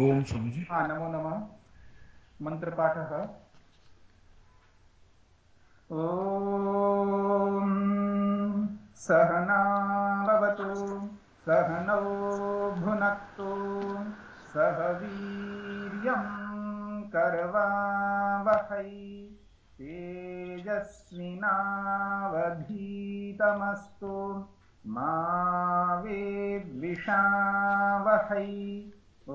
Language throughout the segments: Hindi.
ओम स्वामीजी हाँ नमो नमः। मन्त्रपाठः ॐ सहना सहनौ भुनक्तु, सह वीर्यं करवावहै। तेजस्विनावधीतमस्तु, मा वेद्विषावहै। ॐ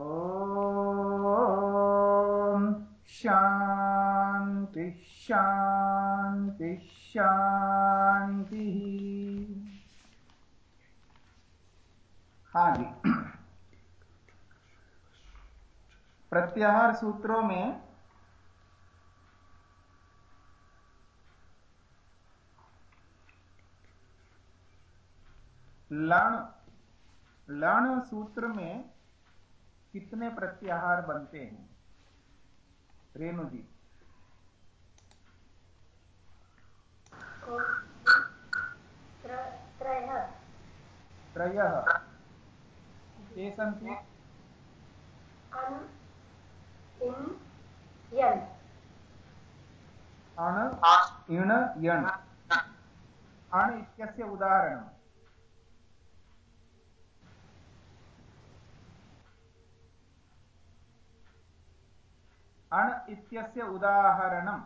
शान्ति शान्ति शान्तिः हाँ जी। प्रत्याहार सूत्रों में लण लण सूत्र में कितने प्रत्याहार बनते हैं? रेणु जी। त्रयः। के सन्ति अण, इण, यण्। अण् इत्यस्य उदाहरणम्। अण् इत्यस्य उदाहरणम्।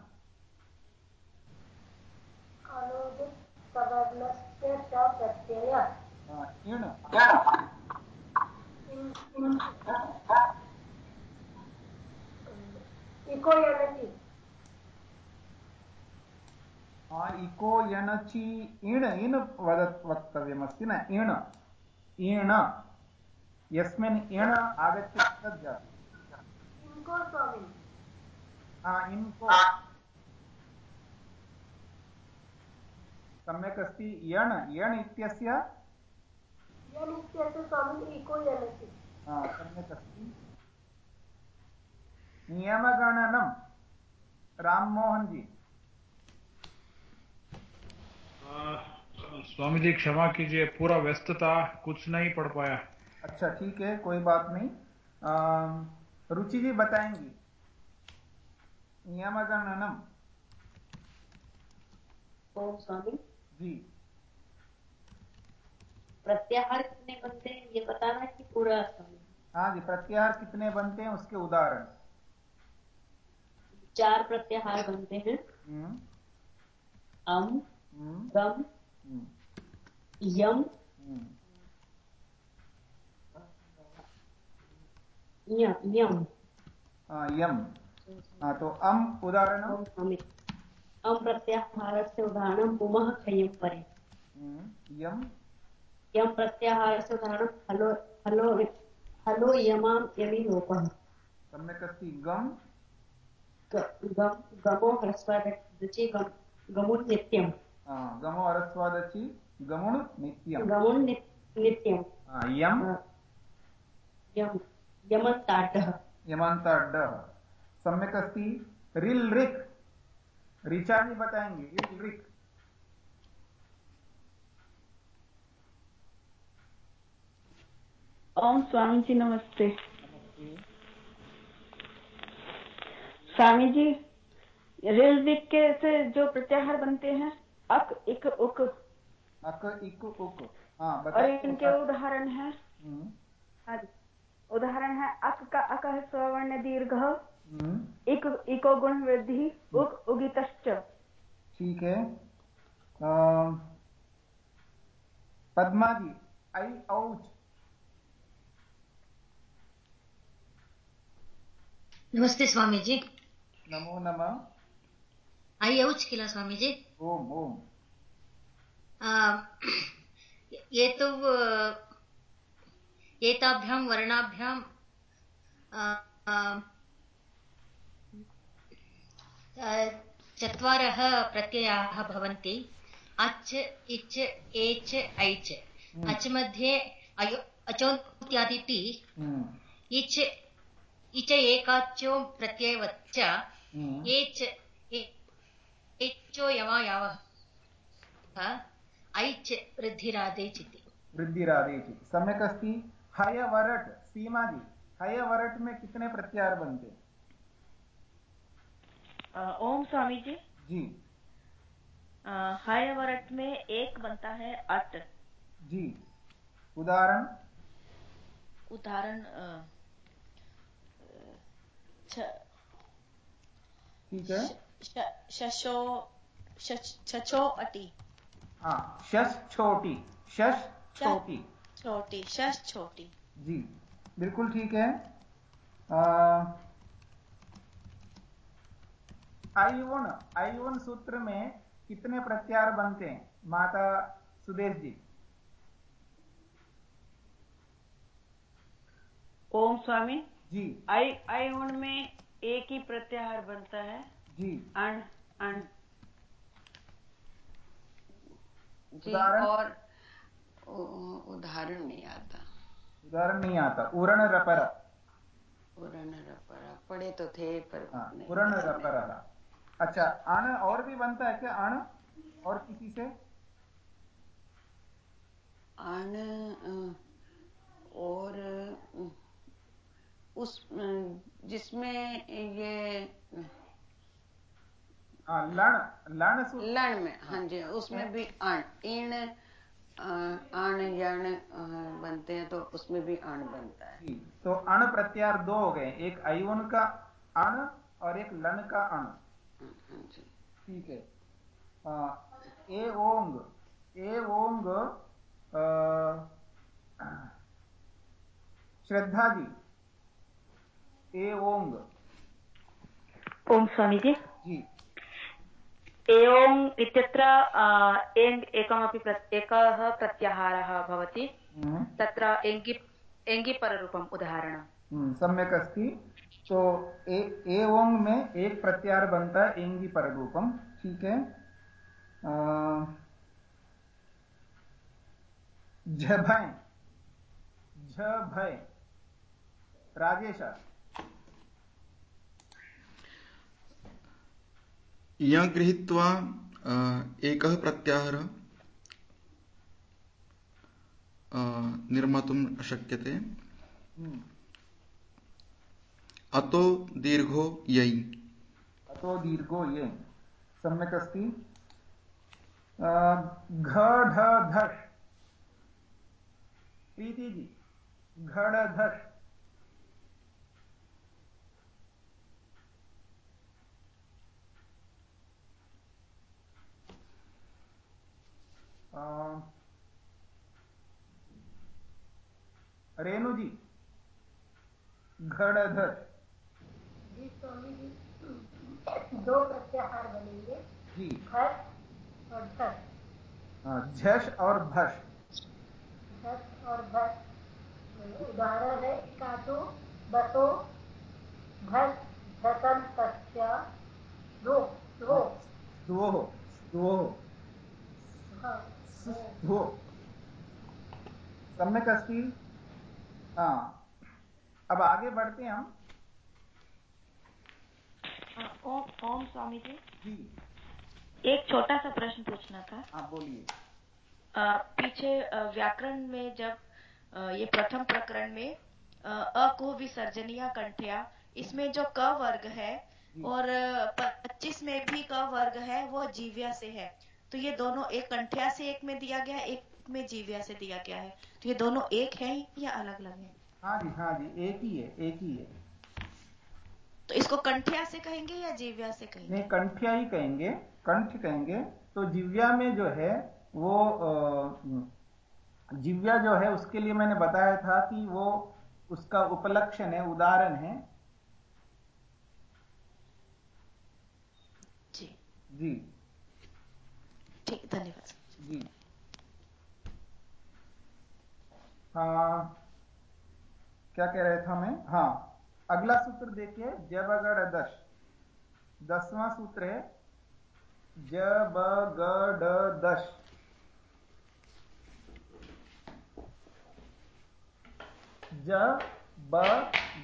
इण्। इको यणचि इण् इण् वद वक्तव्यमस्ति न? इण्। इण। यस्मिन् इण आगच्छति तद् जातु इन्को। स्वामी इन्को सम्यक् अस्ति। यण् यण् इत्यस्य? यणचि सम्यक् अस्ति। नियमगणनं। राममोहन जी। स्वामी जी क्षमा कीजिए पूरा व्यस्तता कुछ नहीं पढ़ पाया। अच्छा ठीक है कोई बात नहीं। रुचि जी बताएँगी। नियमगणनम ओम स्वामी। जी। प्रत्याहार कितने बनते हैं? ये बताना है कि पूरा स्वामी हाँ जी प्रत्याहार कितने बनते हैं उसके उदाहरण। चार प्रत्याहार बनते हैं। हम्म, अम हम्म, गम हम्म, यम। यम। हाँ, यम। हाँ तो अम स्वामी अम प्रत्याहारस्य उदाहरणं पुमः खयं परे यम? यम प्रत्याहारस्य उदाहरणं हलो हलो हलो यमां यमि लोपः। सम्यक् अस्ति गम? गम गमो ह्रस्वदचि गम गमुन् नित्यं हाँ, गमो अरस्वादचि गमुणु नित्यम। गमुन् नि- नित्यं हाँ, यम? यम यमन्ताड्डः। यमांताड्डः सम्यक् अस्ति रिल रिक। ऋचा जी बताएँगे रिल रिक। ओम स्वामी जी नमस्ते। स्वामी जी रिल विक के से जो प्रत्याहार बनते हैं अक इक उक। अक इक उक। हाँ और इनके उदाहरण है। हम्म, हाँ। उदाहरण है अक का अक है स्वर्ण दीर्घ इक इको गुण वृद्धि उक उगितश्च। ठीक है। पद्मा जी आई औच। नमस्ते स्वामीजी। नमो नमः। ऐ औच् किल स्वामीजी। ओम ओम। ये तु एताभ्यां वर्णाभ्यां चत्वारः प्रत्ययाः भवन्ति। अच् इच् एच् ऐच्। हम्म। अच् मध्ये अयो अचोन्त्यादिति हम्म, इच् इच एकाच्यो प्रत्ययवच्च। हम्म, एच् एच्चो यमा यावः ऐच् वृद्धिरादेच् इति वृद्धिरादेचि सम्यक् अस्ति। हयवरट् सीमा जी हय वरट में कितने प्रत्याहार बनते? ओम स्वामी जी। जी हय वरट में एक बनता है अट जी। उदाहरण? उदाहरण ठीक है। शशो शचो अटी हाँ शश छोटी शश छोटी। छोटी शश छोटी। जी बिल्कुल ठीक है। आयुवन आयुवन सूत्र में कितने प्रत्यार बनते हैं? माता सुदेश जी। ओम स्वामी। जी। आई आयुवन में एक ही प्रत्याहार बनता है। जी। अण अण। जी और उदाहरण नहीं आता। उदाहरण नहीं आता। उरण रपर। उरण रपर। पढ़े तो थे पर हाँ, उरण रपर। अच्छा अण और भी बनता है क्या? अण और किसी से? अण और उस जिसमें ये हाँ, लण लण लण में हाँ। जी उसमें भी अण इन अण यण बनते हैं तो उसमें भी अण बनता है। तो अण प्रत्यार दो हो गए एक आयुन का अण और एक लन का अण। हाँ ठीक है। ए ओंग ए ओंग श्रद्धा जी ए ओंग। ओम स्वामी जी। जी एवम् इत्यत्र एङ् एकमपि एकः प्रत्याहारः भवति। हम्म। तत्र एङ्गि एङ्गिपररूपम् उदाहरणं हम्म, सम्यक् अस्ति। तो ए एवं में एक प्रत्याहार बनता है एँगी पररूपम ठीक है? झभय झभय राजेश यं गृहीत्वा एकः प्रत्याहारः निर्मातुं शक्यते हम्म। अतो दीर्घो यै अतो दीर्घो यै सम्यक् अस्ति। प्रीति जी घड़ रेणु जी घड़धर दो प्रत्याहार बनेंगे। जी। घट और धस झश और भस झस और भस उदाहरण है काटो बसो भस झसम तस्य दो दो दो दो हाँ दो सम्यक अस्ति। हाँ। अब आगे बढ़ते हैं हम। ओम ओम स्वामी जी। जी। एक छोटा सा प्रश्न पूछना था। आप बोलिए। पीछे व्याकरण में जब ये प्रथम प्रकरण में अ को विसर्जनिया कंठिया इसमें जो क वर्ग है और पच्चीस में भी क वर्ग है वो जीव्या से है। तो ये दोनों एक कंठिया से एक में दिया गया एक में जीव्या से दिया गया है। तो ये दोनों एक है या अलग अलग है? हाँ जी हाँ जी एक ही है एक ही है। तो इसको कंठिया से कहेंगे या जीव्या से कहेंगे? नहीं कंठिया ही कहेंगे। कंठ कहेंगे। तो जिव्या में जो है वो जिव्या जो है उसके लिए मैंने बताया था कि वो उसका उपलक्षण है उदाहरण है। जी। जी। ठीक धन्यवाद। जी। हाँ। क्या कह रहे था मैं? हाँ। अगला सूत्र देखिए जब अगड़ दश दसवां सूत्र है ज ब ग दश ज ब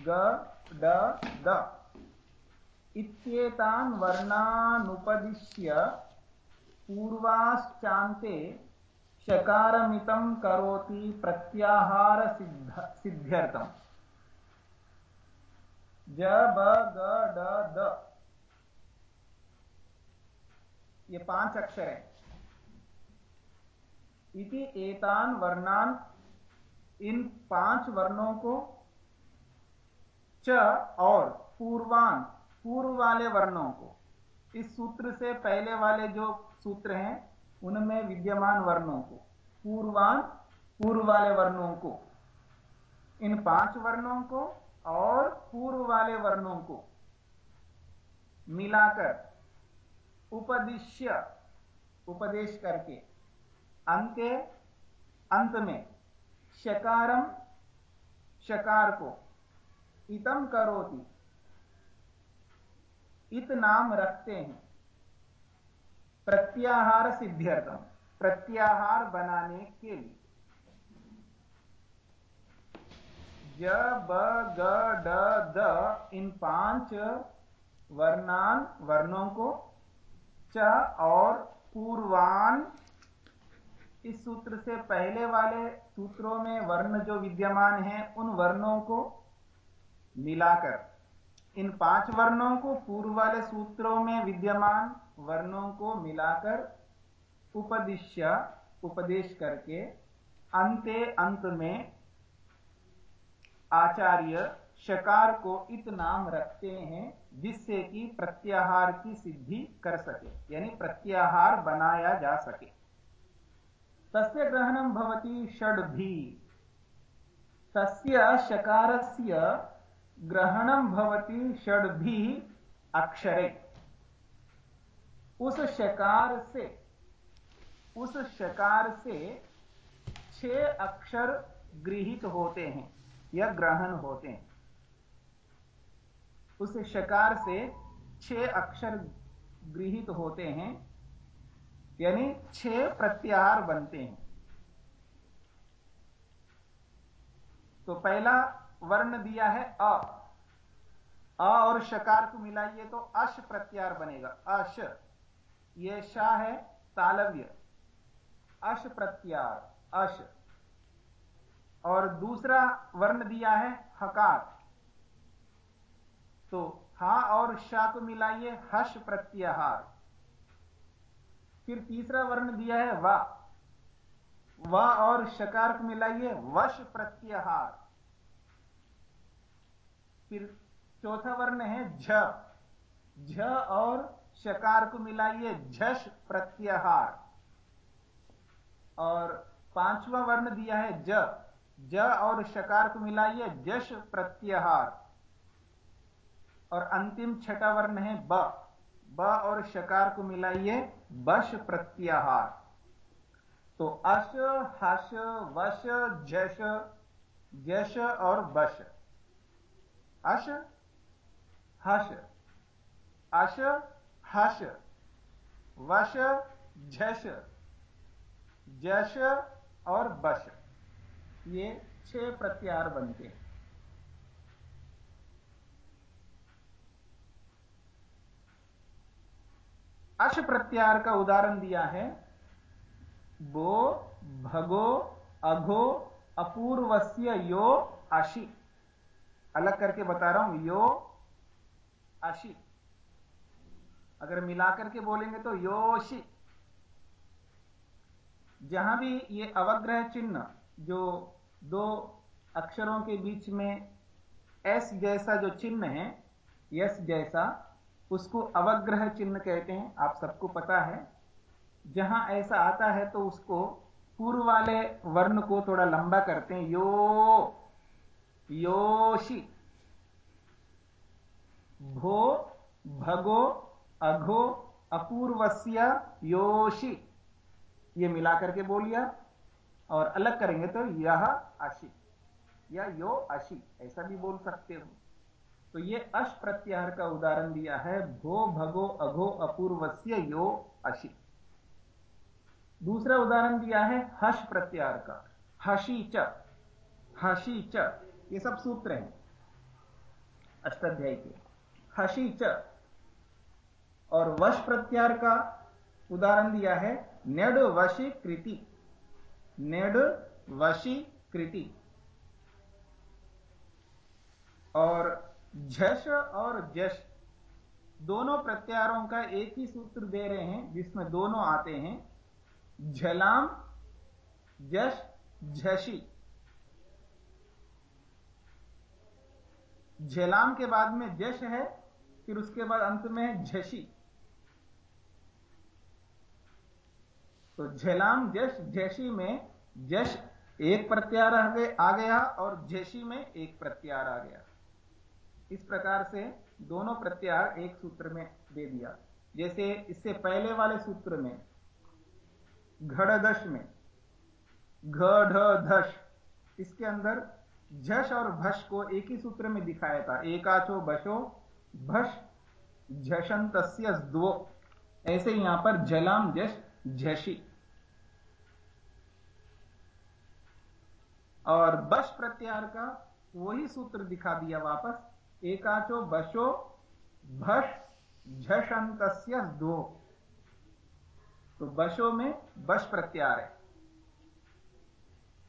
ग ड द इत्येतान् वर्णानुपदिश्य पूर्वाश्चान्ते शकारमितं करोति प्रत्याहार सिद्ध सिद्ध्यर्थम्। ज, ब ये पाँच अक्षर हैं। इति एतान वर्णान, इन पाँच वर्णों को च और पूर्वान, पूर्व वाले वर्णों को। इस सूत्र से पहले वाले जो सूत्र हैं, उनमें विद्यमान वर्णों को। पूर्वान, पूर्व वाले वर्णों को। इन पाँच वर्णों को और पूर्व वाले वर्णों को मिलाकर उपदिश्य, उपदेश करके अंत्य अंत में शकारम शकार को इतम करोति, इत नाम रखते हैं। प्रत्याहार सिद्ध्यर्थम, प्रत्याहार बनाने के लिए। ब, ग, ड द इन पाँच वर्णान वर्णों को, च और पूर्वान इस सूत्र से पहले वाले सूत्रों में वर्ण जो विद्यमान हैं, उन वर्णों को मिलाकर। इन पाँच वर्णों को पूर्व वाले सूत्रों में विद्यमान वर्णों को मिलाकर उपदिश्य, उपदेश करके, अंते, अंत में आचार्य शकार को इत नाम रखते हैं, जिससे कि प्रत्याहार की सिद्धि कर सके, यानी प्रत्याहार बनाया जा सके। तस्य भवती षड्भी। तस्य शकारस्य भवती षड्भी अक्षरे। उस शकार से, उस शकार से छह अक्षर गृहित होते हैं। या ग्रहण होते हैं। उस शकार से छह अक्षर गृहित होते हैं, यानी छह प्रत्याहार बनते हैं। तो पहला वर्ण दिया है अ। अ और शकार को मिलाइए तो अश प्रत्यार बनेगा। अश, ये शाह है तालव्य। अश प्रत्यार अश। और दूसरा वर्ण दिया है हकार। तो हा और शा को मिलाइए हश प्रत्याहार। फिर तीसरा वर्ण दिया है वा। वा और शकार को मिलाइए वश प्रत्याहार। फिर चौथा वर्ण है झ। झ और शकार को मिलाइए झश प्रत्याहार। और पांचवा वर्ण दिया है ज। ज और शकार को मिलाइए, जश प्रत्याहार। और अंतिम छठा वर्ण है ब। ब और शकार को मिलाइए, बश प्रत्याहार। तो अश, हश, वश, जश जश और बश। अश, हश अश, हश, वश झश जश और बश। ये छह प्रत्यार बनते हैं। अश प्रत्यार का उदाहरण दिया है। बो, भगो, अघो, अपूर्वस्य, यो, अशी। अलग करके बता रहा हूँ, यो, अशी। अगर मिलाकर के बोलेंगे तो योशी। जहाँ भी ये अवग्रह चिन्ह जो दो अक्षरों के बीच में एस जैसा जो चिन्ह है, यस जैसा, उसको अवग्रह चिन्ह कहते हैं, आप सबको पता है। जहाँ ऐसा आता है तो उसको पूर्व वाले वर्ण को थोड़ा लंबा करते हैं। यो योशी भो, भगो, अघो, अपूर्वस्य योशी ये मिलाकर के बोलिया और अलग करेंगे तो यह अशी, या यो अशी, ऐसा भी बोल सकते हो। तो ये अश प्रत्याहार का उदाहरण दिया है, भो भगो अघो अपूर्वस्य यो अशी। दूसरा उदाहरण दिया है हश प्रत्याहार का, हशी च हशी च, ये सब सूत्र हैं। अष्टाध्याय के, हशी च, और वश प्रत्याहार का उदाहरण दिया है नेड वशी कृति। नेड वशी कृति। और झश और जश दोनों प्रत्यारों का एक ही सूत्र दे रहे हैं, जिसमें दोनों आते हैं। झलाम, जश, झशी। झेलाम के बाद में जश है, फिर उसके बाद अंत में है झशी। तो झेलाम जश झेशी में जश एक प्रत्यार आ गया और झेशी में एक प्रत्यार आ गया। इस प्रकार से दोनों प्रत्यार एक सूत्र में दे दिया। जैसे इससे पहले वाले सूत्र में, घड़दश में घ धश इसके अंदर झश और भश को एक ही सूत्र में दिखाया था। एकाचो बशो भश झशंत दो ऐसे यहाँ पर जलाम जश झशी और बश प्रत्यार का वही सूत्र दिखा दिया वापस। एकाचो बशो भश झशंत दो। तो बशो में बश प्रत्यार है।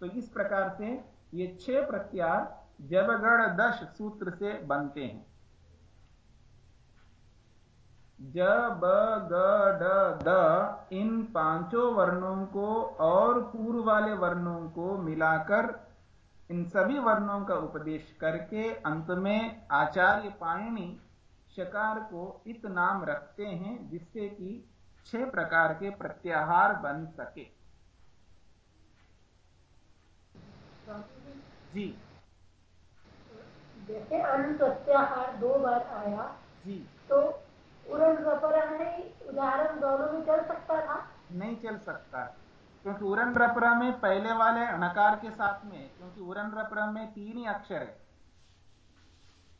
तो इस प्रकार से ये छह प्रत्यार जबगढ़ दश सूत्र से बनते हैं। ज ब ग ड द इन पाँचों वर्णों को और पूर्व वाले वर्णों को मिलाकर इन सभी वर्णों का उपदेश करके अंत में आचार्य पाणिनि शकार को इत नाम रखते हैं जिससे कि छह प्रकार के प्रत्याहार बन सके। जी। जैसे अन प्रत्याहार दो बार आया जी। तो उड़न उदाहरण दोनों में चल सकता था? नहीं चल सकता। क्योंकि उरन रपरा में पहले वाले अणकार के साथ में क्योंकि उरन रपरा में तीन ही अक्षर है।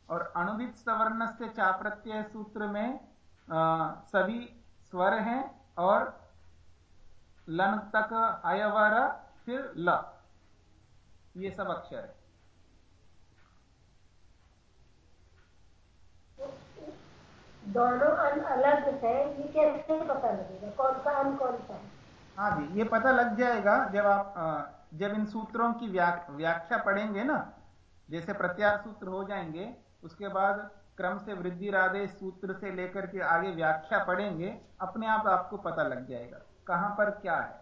और अणुवित सवर्ण से चाप्रत्यय सूत्र में आ, सभी स्वर हैं और लन तक अयवर फिर ल। ये सब अक्षर है। दोनों अन अलग है ये कैसे पता लगेगा? कौन सा अन कौन सा? है हाँ जी ये पता लग जाएगा जब आप जब इन सूत्रों की व्याख्या पढ़ेंगे ना जैसे प्रत्यार सूत्र हो जाएँगे उसके बाद क्रम से वृद्धि राधे सूत्र से लेकर के आगे व्याख्या पढ़ेंगे अपने आप आपको पता लग जाएगा कहाँ पर क्या है।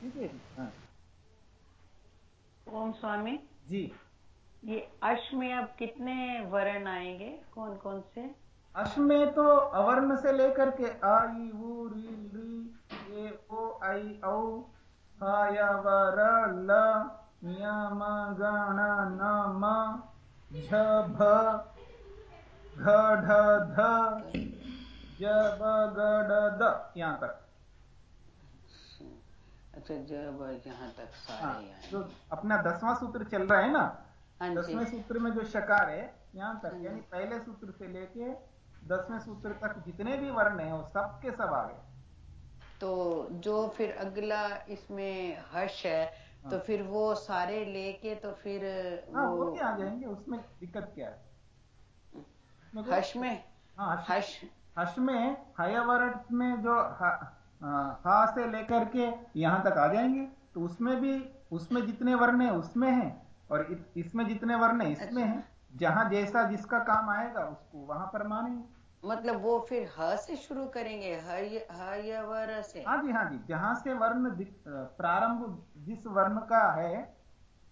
ठीक है? हाँ। ओम स्वामी। जी। ये अश में अब कितने वर्ण आएँगे? कौन कौन से? अश में तो अवर्ण से लेकर के आई वो री री ए ओ आई औ वर ल यम गण न म झ भ घ ढ ध ज ब ग ड द यहाँ तक। अच्छा जब यहाँ तक सारे हाँ, जो अपना दसवां सूत्र चल रहा है ना हाँ दसवें सूत्र में जो शकार है यहाँ तक हाँ। यानी पहले सूत्र से लेके दसवें सूत्र तक जितने भी वर्ण है वो सबके सब आ गए। तो जो फिर अगला इसमें हर्ष है तो हाँ। फिर वो सारे लेके तो फिर हाँ वो, वो भी आ जाएँगे उसमें दिक्कत क्या है? हर्ष में? हाँ हर्ष हर्ष। में हयावरण में जो हा से लेकर के यहाँ तक आ जाएँगे तो उसमें भी उसमें जितने वर्ण है उसमें है। और इसमें जितने वर्ण है इसमें है जहाँ जैसा जिसका काम आएगा उसको वहाँ पर मानेंगे। मतलब वो फिर ह से शुरू करेंगे ह से? हाँ जी हाँ जी जहाँ से वर्ण प्रारंभ जिस वर्ण का है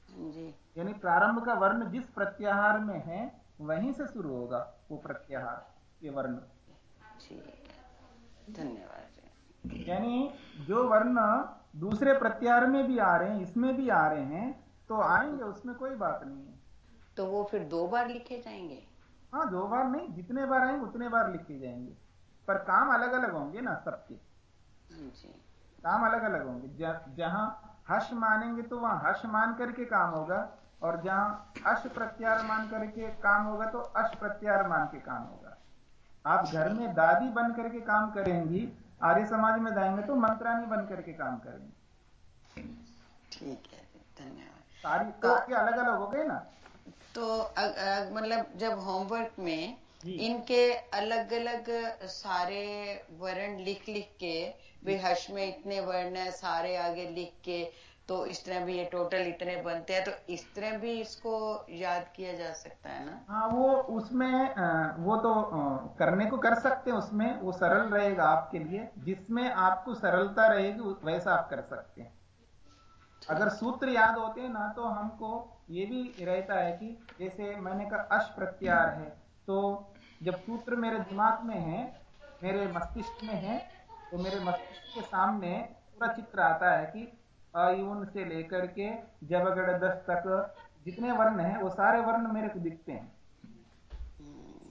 जी। यानी प्रारंभ का वर्ण जिस प्रत्याहार में है वहीं से शुरू होगा वो प्रत्याहार ये वर्ण। धन्यवाद। यानी जो वर्ण दूसरे प्रत्याहार में भी आ रहे हैं इसमें भी आ रहे हैं तो आएँगे उसमें कोई बात नहीं है। तो वो फिर दो बार लिखे जाएँगे? हाँ दो बार नहीं जितने बार आएँगे उतने बार लिखे जाएँगे। पर काम अलग अलग होंगे ना सबके। काम अलग अलग होंगे। जहाँ हर्ष मानेंगे तो वहाँ हर्ष मान करके काम होगा और जहाँ अश प्रत्यार मान करके काम होगा तो अश प्रत्यार मान के काम होगा। आप घर में दादी बन करके काम करेंगी आर्य समाज में जाएँगे तो मंत्रानी बन करके काम करेंगे। ठीक है धन्यवाद। सारी तो अलग अलग हो गए ना? तो मतलब जब होमवर्क में इनके अलग अलग सारे वर्ण लिख लिख के हर्ष में इतने वर्ण है सारे आगे लिख के तो इस तरह भी ये टोटल इतने बनते हैं तो इस तरह भी इसको याद किया जा सकता है ना? हाँ वो उसमें वो तो करने को कर सकते हैं उसमें वो सरल रहेगा आपके लिए जिसमें आपको सरलता रहेगी वैसा आप कर सकते हैं। अगर सूत्र याद होते हैं ना तो हमको ये भी रहता है कि जैसे मैंने कहा अश प्रत्यार है। तो जब सूत्र मेरे दिमाग में है मेरे मस्तिष्क में है तो मेरे मस्तिष्क के सामने पूरा चित्र आता है कि अयुन से लेकर के जबगढ़ दस तक जितने वर्ण हैं वो सारे वर्ण मेरे को दिखते हैं।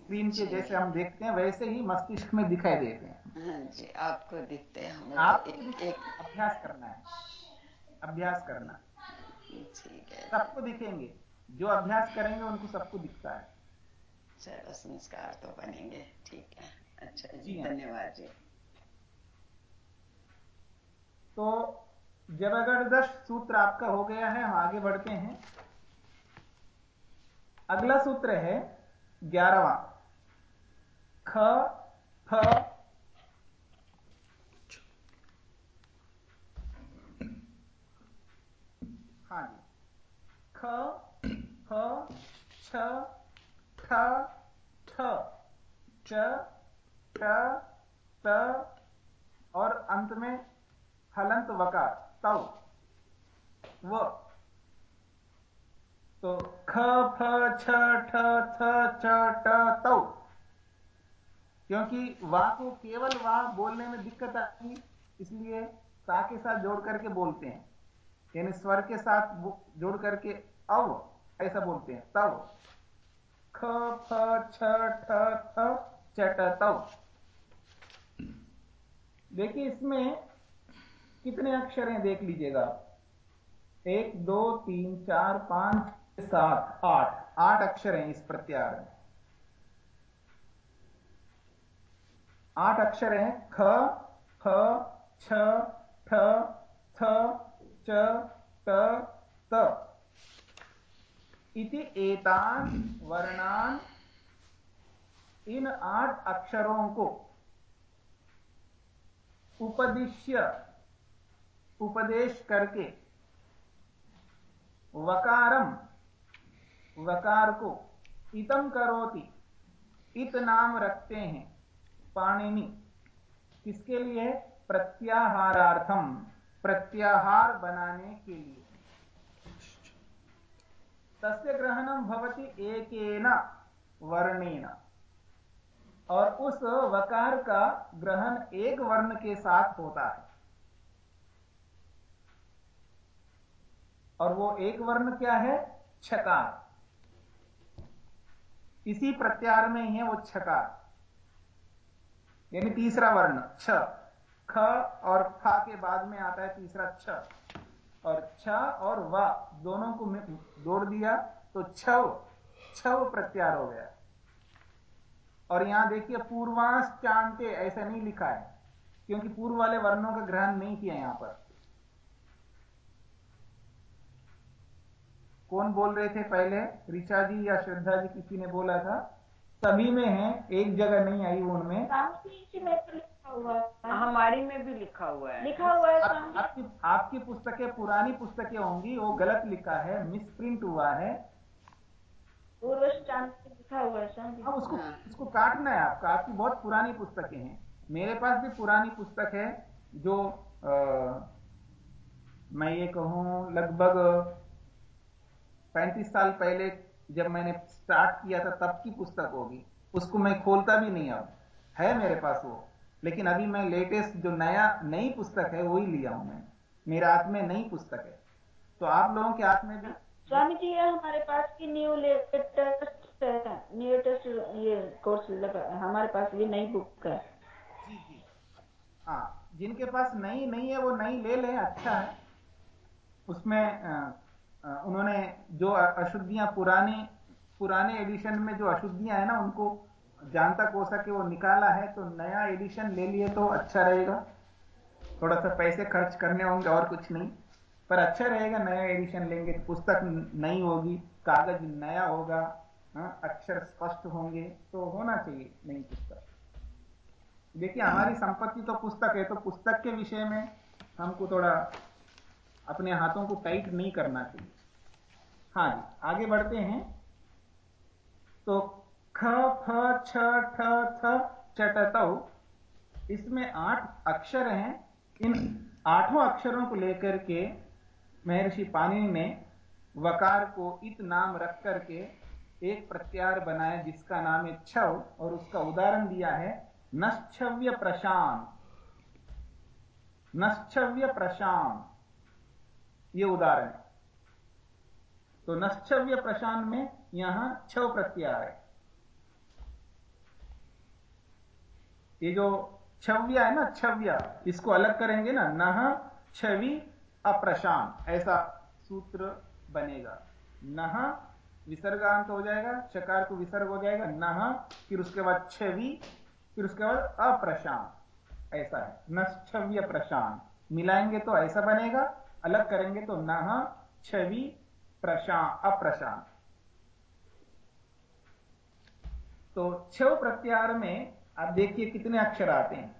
स्क्रीन के जैसे हम देखते हैं वैसे ही मस्तिष्क में दिखाई देते हैं। हाँ जी आपको दिखते हैं। आप एक, एक अभ्यास करना है। अभ्यास करना। ठीक है। सबको दिखेंगे। जो अभ्यास करेंगे उनको सबको दिखता है। चलो संस्कार तो बनेंगे। ठीक है। अच्छा जी हाँ। धन्यवाद जी। तो जब अगर दस सूत्र आपका हो गया है हम आगे बढ़ते हैं। अगला सूत्र है ग्यारहवा। ख फ हाँ जी ख फ छ ठ ठ च ट त और अंत में हलंत वकार तव व। तो ख, फ, छ, ठ, थ छ ट तव क्योंकि वाह को केवल वाह बोलने में दिक्कत आती इसलिए सा के साथ जोड़ करके बोलते हैं। यानी स्वर के साथ जोड़ करके अव, ऐसा बोलते हैं, तव। ख, फ, छ, ठ, थ चट तव। देखिए इसमें कितने अक्षर हैं, देख लीजिएगा। एक, दो, तीन, चार, पाँच, सात, आठ। आठ अक्षर हैं इस प्रत्यार में। आठ अक्षर हैं, ख, फ, छ, ठ, थ त त इति एतान वर्णान इन आठ अक्षरों को उपदिश्य, उपदेश करके वकारम वकार को इतम करोति। इत नाम रखते हैं, पाणिनि। किसके लिए? प्रत्याहारार्थम प्रत्याहार बनाने के लिए। तस्य ग्रहणम भवति एकेन वर्णेन। और उस वकार का ग्रहण एक वर्ण के साथ होता है। और वो एक वर्ण क्या है? छकार। इसी प्रत्यार में ही है वो छकार। यानी तीसरा वर्ण, छ। और ख के बाद में आता है तीसरा छ। और छ और व दोनों को जोड़ दिया तो छव छव प्रत्यार हो गया। और यहाँ देखिए पूर्वांश चांते ऐसा नहीं लिखा है, क्योंकि पूर्व वाले वर्णों का ग्रहण नहीं किया यहाँ पर। कौन बोल रहे थे पहले? ऋचा जी या श्रद्धा जी, किसी ने बोला था? सभी में है, एक जगह नहीं आई उनमें। हमारी में भी लिखा हुआ है। लिखा हुआ है आपकी आपकी पुस्तकें पुरानी पुस्तकें होंगी वो गलत लिखा है मिस प्रिंट हुआ है। लिखा हुआ है हाँ उसको हाँ। उसको काटना है आपका। आपकी बहुत पुरानी पुस्तकें हैं। मेरे पास भी पुरानी पुस्तक है जो आ, मैं ये कहूँ लगभग पैंतीस साल पहले जब मैंने स्टार्ट किया था तब की पुस्तक होगी। उसको मैं खोलता भी नहीं अब। है मेरे पास वो। लेकिन अभी मैं लेटेस्ट जो नया नई पुस्तक है वही लिया हूँ मैं। मेरे हाथ में नई पुस्तक है। तो आप लोगों के हाथ में भी? स्वामी जी ये हमारे पास की न्यू लेटेस्ट न्यू टेस्ट ये कोर्स हमारे पास भी नई बुक है। जी जी। हाँ जिनके पास नई नहीं है वो नई ले लें अच्छा है। उसमें उन्होंने जो अशुद्धियाँ पुराने पुराने एडिशन में जो अशुद्धियाँ है ना उनको जानता को सके वो निकाला है तो नया एडिशन ले लिए तो अच्छा रहेगा। थोड़ा सा पैसे खर्च करने होंगे और कुछ नहीं पर अच्छा रहेगा नया एडिशन लेंगे पुस्तक नई होगी कागज़ नया होगा हाँ, अक्षर स्पष्ट होंगे तो होना चाहिए नई पुस्तक। देखिए हमारी संपत्ति तो पुस्तक है तो पुस्तक के विषय में हमको थोड़ा अपने हाथों को टाइट नहीं करना चाहिए। हाँ जी आगे बढ़ते हैं। तो ख, फ, छ, ठ, थ चटतौ इसमें आठ अक्षर हैं। इन आठों अक्षरों को लेकर के महर्षि पानी ने वकार को इत नाम रख करके एक प्रत्यार बनाया, जिसका नाम है छव और उसका उदाहरण दिया है नश्चव्य प्रशांत नश्चव्य प्रशांत ये उदाहरण है। तो नश्चव्य प्रशांत में यहाँ छव प्रत्यार है। ये जो छव्य है ना, छव्य, इसको अलग करेंगे ना, नह, छवि, अप्रशांत, ऐसा सूत्र बनेगा। नह, विसर्गांत हो जाएगा शकार को विसर्ग हो जाएगा, नह, फिर उसके बाद छवि, फिर उसके बाद अप्रशांत, ऐसा है। नश्चव्य प्रशांत मिलाएँगे तो ऐसा बनेगा, अलग करेंगे तो नह, छवि, प्रशांत, अप्रशांत। तो छव प्रत्यार में आप देखिए कितने अक्षर आते हैं।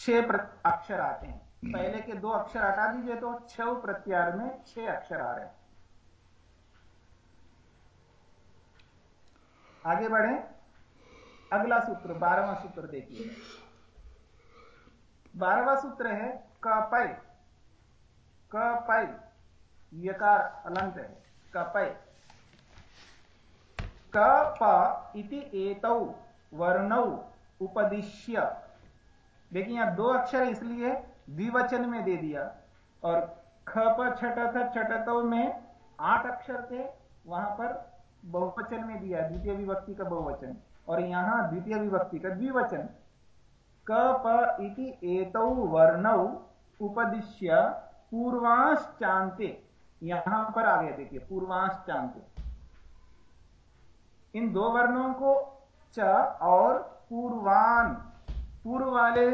छह अक्षर आते हैं। पहले के दो अक्षर हटा दीजिए तो छव प्रत्यार में छह अक्षर आ रहे हैं। आगे बढ़े। अगला सूत्र बारहवा सूत्र देखिए। बारहवा सूत्र है कपय कपय यकार अलंत है। कपय इति एतौ, वर्णौ, उपदिश्य। देखिए यहाँ दो अक्षर इसलिए द्विवचन में दे दिया। और ख प छठ में आठ अक्षर थे, वहाँ पर बहुवचन में दिया, द्वितीय विभक्ति का बहुवचन। और यहाँ द्वितीय विभक्ति का द्विवचन। क प इति एतौ, वर्णौ, उपदिश्य पूर्वाश्चांते यहाँ पर आ गया, देखिए पूर्वाश्चांते इन दो वर्णों को च और पूर्वान पूर्व वाले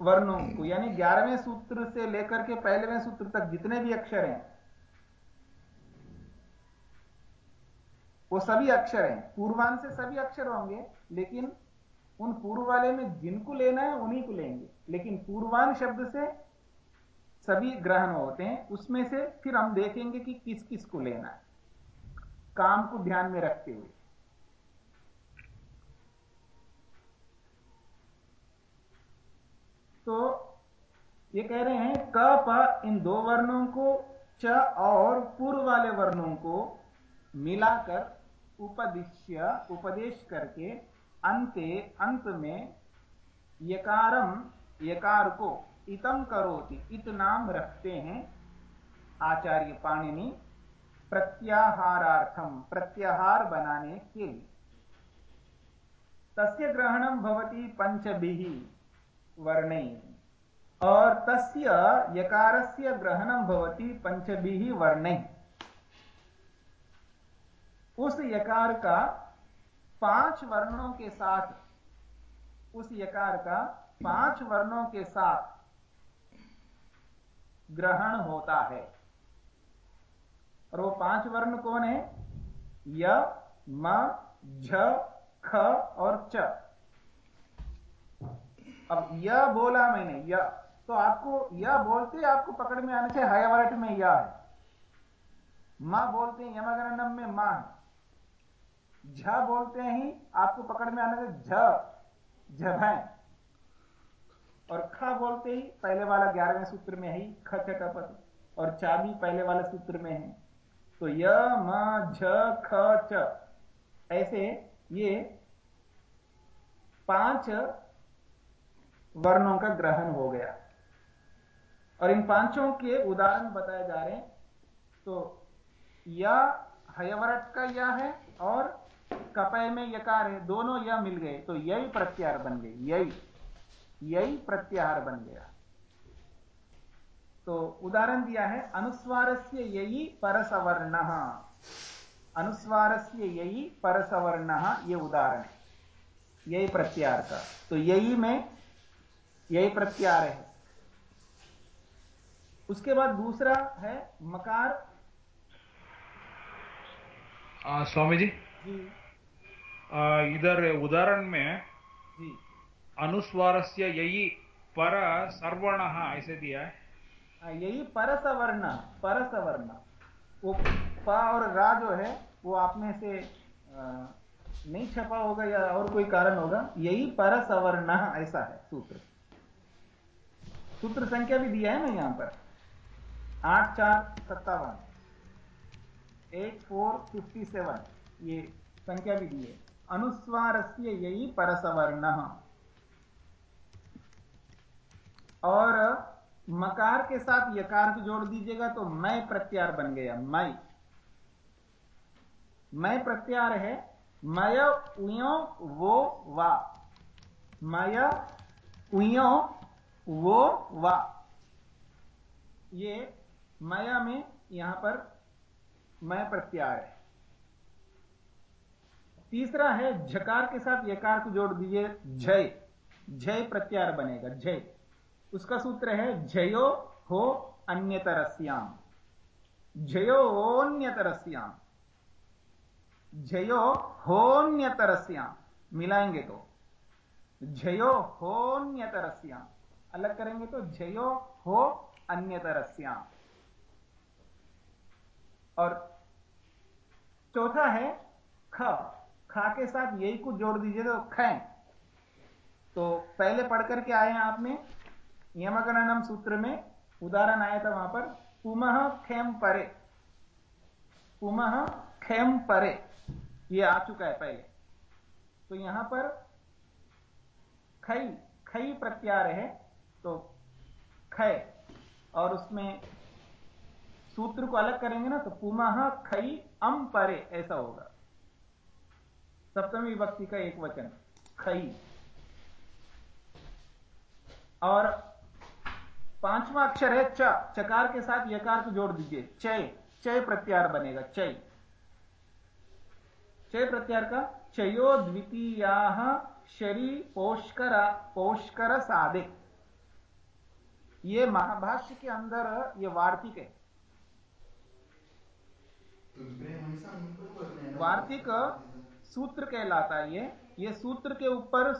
वर्णों को, यानी ग्यारहवें सूत्र से लेकर के पहलेवें सूत्र तक जितने भी अक्षर हैं, वो सभी अक्षर हैं। पूर्वान से सभी अक्षर होंगे, लेकिन उन पूर्व वाले में जिनको लेना है, उन्हीं को लेंगे। लेकिन पूर्वान शब्द से सभी ग्रहण होते हैं, उसमें से फिर हम देखेंगे कि किस किस को लेना है। काम को ध्यान में रखते हुए। तो ये कह रहे हैं, क, प, इन दो वर्णों को, च और पूर्व वाले वर्णों को मिलाकर उपदिश्य, उपदेश करके अंते, अंत में यकारम यकार को इतम करोति, इत नाम रखते हैं आचार्य पाणिनि प्रत्याहारार्थम प्रत्याहार बनाने के लिए। तस्य ग्रहणम भवती पंचभिः। वर्णे और तस्य यकारस्य ग्रहणम भवती पंचभिः वर्णे। उस यकार का पाँच वर्णों के साथ, उस यकार का पाँच वर्णों के साथ ग्रहण होता है। और वो पाँच वर्ण कौन है? य, म, झ, ख और च। अब यह बोला मैंने यह तो आपको यह बोलते आपको पकड़ में आने चाहिए हयावरट में यह है। माँ बोलते हैं यमगरणम में माँ झ बोलते ही, आपको पकड़ में आने से झ झभैं और ख बोलते ही, पहले वाला ग्यारहवें सूत्र में ही, ख छपत और चा भी पहले वाले सूत्र में है। तो य, म, झ, ख, च। ऐसे ये पाँच वर्णों का ग्रहण हो गया। और इन पाँचों के उदाहरण बताए जा रहे हैं। तो या हयवरट का या है और कपय में यकार है, दोनों यह मिल गए। तो यही प्रत्याहार बन गए, यही यही प्रत्याहार बन गया। तो उदाहरण दिया है अनुस्वार से यही परसवर्ण। अनुस्वार से यही परसवर्ण, ये उदाहरण है, यही प्रत्याहार का। तो यही में यही प्रत्यार है। उसके बाद दूसरा है मकार। आ, स्वामी जी। जी आ, इधर उदाहरण में जी। अनुस्वार से यही पर सर्वण ऐसे दिया है। हाँ, यही परसवर्ण परसवर्ण। वो पा और रा जो है वो आप में से नहीं छपा होगा या और कोई कारण होगा। यही परसवर्ण ऐसा है सूत्र। सूत्र संख्या भी दिया है ना यहाँ पर? आठ, चार, सत्तावन। एट फोर फिफ्टी सेवन ये संख्या भी दी है। अनुस्वार से यही परसवर्ण। और मकार के साथ यकार को जोड़ दीजिएगा तो मैं प्रत्यार बन गया, मैं। मैं प्रत्यार है, मय उयो वो वा। मय उयो वो, वा। ये मया में यहाँ पर मय प्रत्यार है। तीसरा है, झकार के साथ यकार को जोड़ दीजिए जय जय प्रत्यार बनेगा जय उसका सूत्र है जयो हो अन्यतरस्याम। जयो होन्यतरस्याम जयो होन्यतरस्याम मिलाएँगे तो। जयो होन्यतरस्याम अलग करेंगे तो जयो हो अन्य अन्यतरस्याम। और चौथा है, ख। खा के साथ यही कुछ जोड़ दीजिए तो ख। तो पहले पढ़ करके आए हैं आपने, यमगणनम सूत्र में, उदाहरण आया था वहाँ पर पुमह खेम परे। पुमह खेम परे। ये आ चुका है पहले। तो यहाँ पर खई खई प्रत्यार है। तो खय, और उसमें सूत्र को अलग करेंगे ना तो पुमह खई अम परे, ऐसा होगा। सप्तमी विभक्ति का एक वचन, खई। और पांचवा अक्षर है च, चकार के साथ यकार को जोड़ दीजिए। चय चय प्रत्यार बनेगा, चय। चय प्रत्यार का, चयो द्वितीया शरी पोष्कर पोष्कर साधे ये महाभाष्य के अंदर ये वार्तिक है। वार्तिक सूत्र कहलाता है ये। ये सूत्र के ऊपर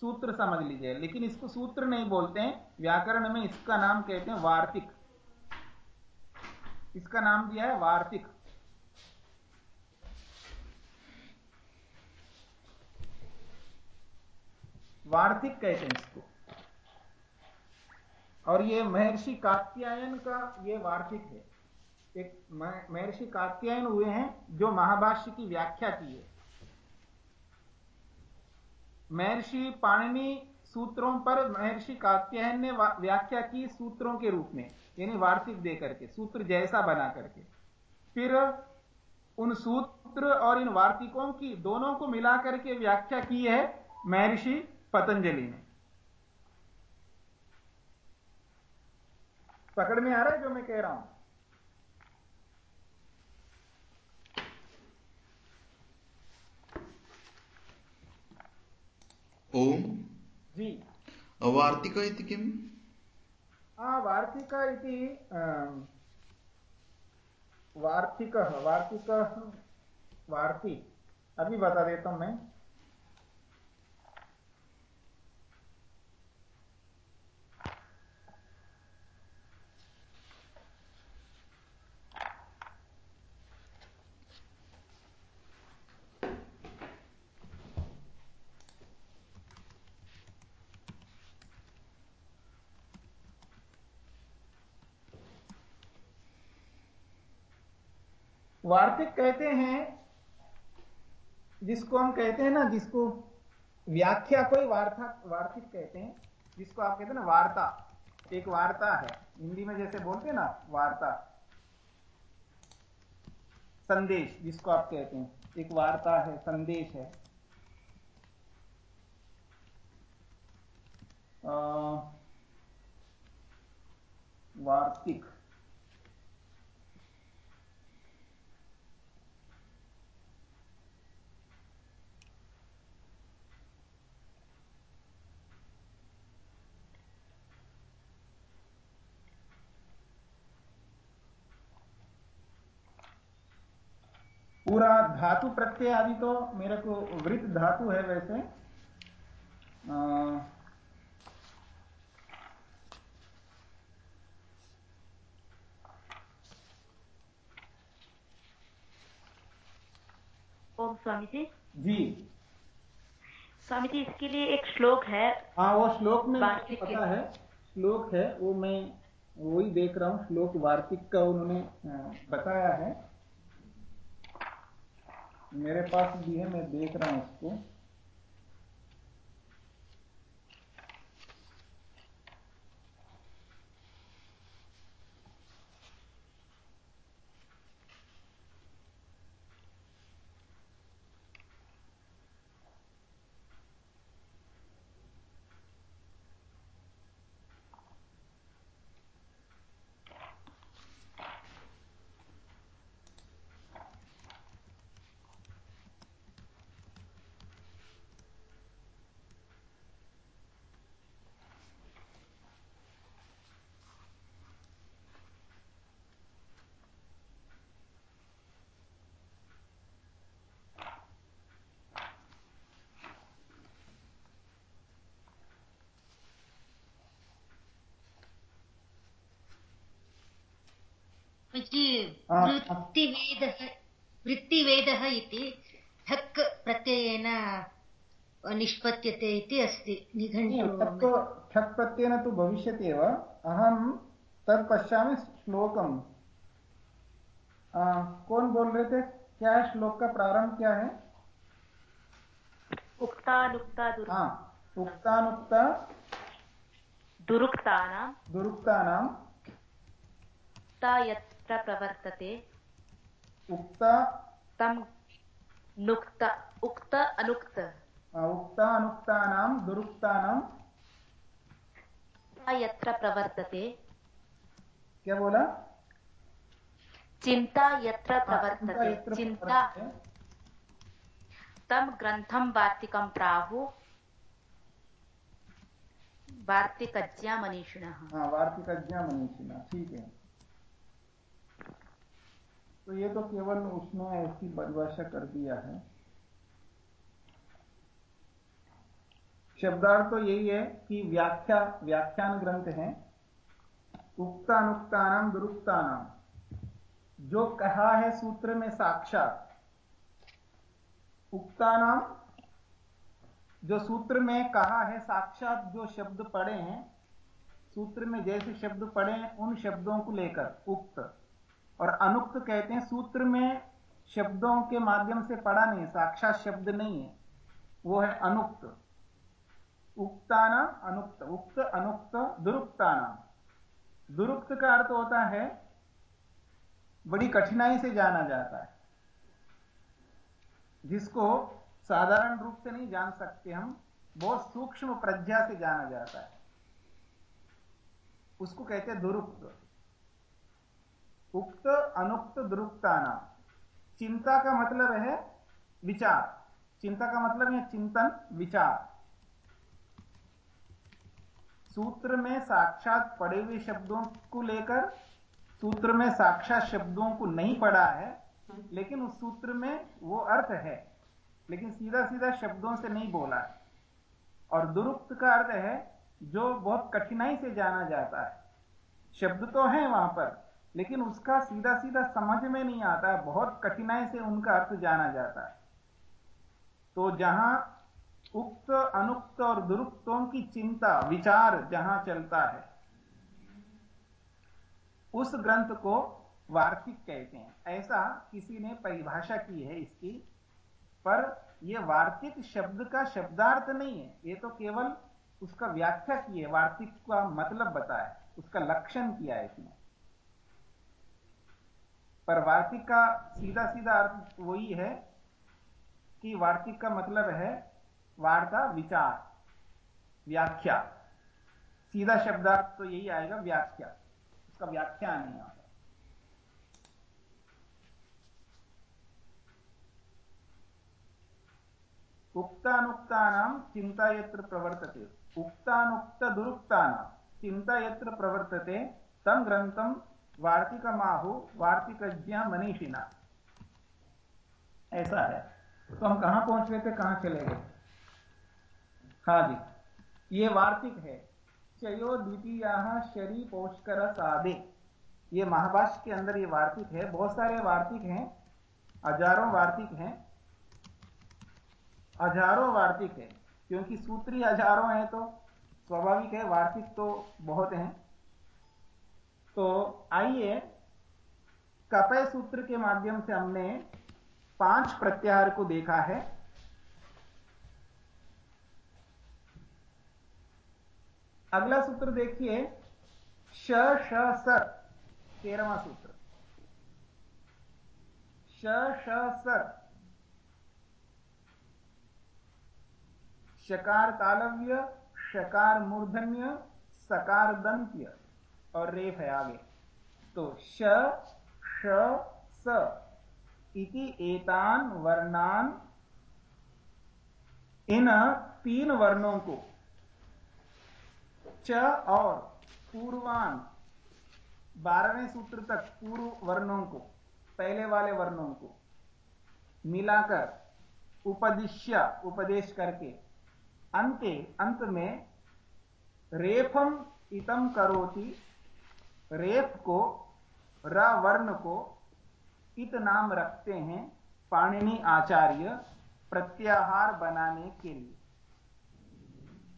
सूत्र समझ लीजिए। लेकिन इसको सूत्र नहीं बोलते हैं। व्याकरण में इसका नाम कहते हैं वार्तिक। इसका नाम दिया है वार्तिक। वार्तिक कहते हैं इसको। और ये महर्षि कात्यायन का ये वार्तिक है। एक महर्षि कात्यायन हुए हैं, जो महाभाष्य की व्याख्या की है। महर्षि पाणिनि सूत्रों पर महर्षि कात्यायन ने व्याख्या की सूत्रों के रूप में, यानी वार्षिक दे करके, सूत्र जैसा बना करके। फिर उन सूत्र और इन वार्तिकों की दोनों को मिला करके व्याख्या की है महर्षि पतंजलि ने। पकड़ में आ रहा है जो मैं कह रहा हूँ? ओम। जी। अवार्तिक इति किम्? वार्तिक इति वार्तिकः वार्तिकः वार्ति। अभी बता देता हूँ मैं। वार्तिक कहते हैं, जिसको हम कहते हैं ना, जिसको व्याख्या कोई वार्ता वार्तिक कहते हैं, जिसको आप कहते हैं ना, वार्ता। एक वार्ता है। हिंदी में जैसे बोलते हैं ना, वार्ता। संदेश, जिसको आप कहते हैं। एक वार्ता है, संदेश है। वार्तिक। पूरा धातु प्रत्यय आदि तो मेरे को वृत्त धातु है वैसे। आ, ओम स्वामी जी। जी। स्वामी जी इसके लिए एक श्लोक है। हाँ वो श्लोक में पता है। श्लोक है वो मैं वही देख रहा हूँ श्लोक वार्तिक का उन्होंने बताया है। मेरे पास भी है मैं देख रहा हूँ उसको। वृत्तिवेदः वृत्तिवेदः इति ठक् प्रत्ययेन निष्पद्यते इति अस्ति निघण्टु ठक् प्रत्ययेन तु भविष्यति एव अहं तत् पश्यामि श्लोकम्। अ, कौन बोल रहे थे क्या है श्लोक का प्रारंभ क्या है? उक्तानुक्ता दुरु- हाँ उक्तानुक्ता दुरुक्तानां दुरुक्तानां। ता यत्र प्रवर्तते। उक्ता। तं नुक्त उक्त अनुक्त। अ, उक्तानुक्तानां दुरुक्तानां। यत्र प्रवर्तते। क्या बोला? चिन्ता यत्र प्रवर्तते। यत्र चिन्ता प्रवर्तते। तं ग्रन्थं वार्तिकं प्राहु। वार्तिकज्ञा मनीषिणः हाँ वार्तिकज्ञा मनीषिणा ठीक है। तो ये तो केवल उसने ऐसी परिभाषा कर दिया है। शब्दार्थ तो यही है कि व्याख्या, व्याख्यान ग्रंथ है। उक्तानुक्ता नाम दुरुक्ता नाम जो कहा है सूत्र में साक्षात उक्ता नाम जो सूत्र में कहा है साक्षात जो शब्द पढ़े हैं, सूत्र में जैसे शब्द पढ़े हैं, उन शब्दों को लेकर, उक्त। और अनुक्त कहते हैं, सूत्र में शब्दों के माध्यम से पढ़ा नहीं, साक्षात शब्द नहीं है। वो है अनुक्त। उक्ताना अनुक्त। उक्त, अनुक्त, दुरुक्ताना। दुरुक्त का अर्थ होता है, बड़ी कठिनाई से जाना जाता है। जिसको साधारण रूप से नहीं जान सकते हम, बहुत सूक्ष्म प्रज्ञा से जाना जाता है। उसको कहते हैं दुरुक्त। उक्त, अनुक्त दुरुक्ताना चिंता का मतलब है विचार। चिंता का मतलब है चिंतन, विचार। सूत्र में साक्षात पड़े हुए शब्दों को लेकर, सूत्र में साक्षात शब्दों को नहीं पढ़ा है, लेकिन उस सूत्र में वो अर्थ है, लेकिन सीधा सीधा शब्दों से नहीं बोला है। और दुरुक्त का अर्थ है, जो बहुत कठिनाई से जाना जाता है। शब्द तो है वहाँ पर लेकिन उसका सीधा सीधा समझ में नहीं आता, बहुत कठिनाई से उनका अर्थ जाना जाता है। तो जहाँ उक्त, अनुक्त और दुरुक्तों की चिंता, विचार जहाँ चलता है, उस ग्रंथ को वार्तिक कहते हैं। ऐसा किसी ने परिभाषा की है इसकी, पर यह वार्तिक शब्द का शब्दार्थ नहीं है। यह तो केवल उसका व्याख्या की है, वार्तिक का मतलब बताया, उसका लक्षण किया है इसने। पर वार्तिक का सीधा सीधा अर्थ वही है कि वार्तिक का मतलब है वार्ता विचार, व्याख्या। सीधा शब्दार्थ तो यही आएगा, व्याख्या। उसका व्याख्यान नहीं आता उक्तानुक्तानां चिंता यत्र प्रवर्तते। उक्तानुक्त दुरुक्तानां चिंता यत्र प्रवर्तते। तम ग्रंथम वार्तिकमाहु, वार्तिकज्ञ मनीषिना ऐसा है। तो हम कहाँ पहुँच गए थे? कहाँ चले गए? हाँ जी। ये वार्तिक है। चयो द्वितीय शरी पोष्कर सादे। ये महाभाष्य के अंदर ये वार्तिक है। बहुत सारे वार्तिक हैं। हज़ारों वार्तिक हैं। हज़ारों वार्तिक है। क्योंकि सूत्री हज़ारों हैं तो स्वाभाविक है। वार्तिक तो बहुत हैं। तो आइए कपय सूत्र के माध्यम से हमने पाँच प्रत्याहार को देखा है। अगला सूत्र देखिए, श श सर तेरहवा सूत्र। श श सर शकार तालव्य शकार मूर्धन्य, सकार दंत्य। और रेफ है आगे। तो श श, स। इति एतान वर्णान इन तीन वर्णों को। च और पूर्वान बारहवें सूत्र तक पूर्व वर्णों को, पहले वाले वर्णों को मिलाकर उपदिश्य, उपदेश करके अंते, अंत में रेफम इतम करोति रेफ को, र को इत नाम रखते हैं पाणिनि आचार्य प्रत्याहार बनाने के लिए।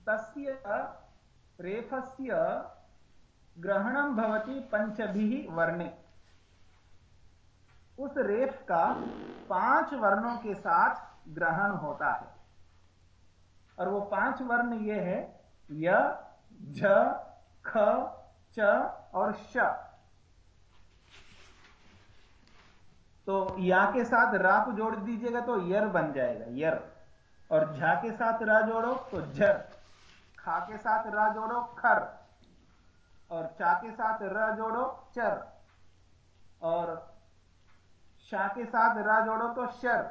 तस्य रेफस्य ग्रहणम भवती पंचभी वर्णे। उस रेफ का पाँच वर्णों के साथ ग्रहण होता है। और वो पाँच वर्ण ये है, य, झ, ख, च और श। तो या के साथ रा को जोड़ दीजिएगा तो यर बन जाएगा, यर। और झा के साथ रा जोड़ो तो झर। खा के साथ रा जोड़ो, खर। और चा के साथ र जोड़ो, चर। और शा के साथ रा जोड़ो तो शर।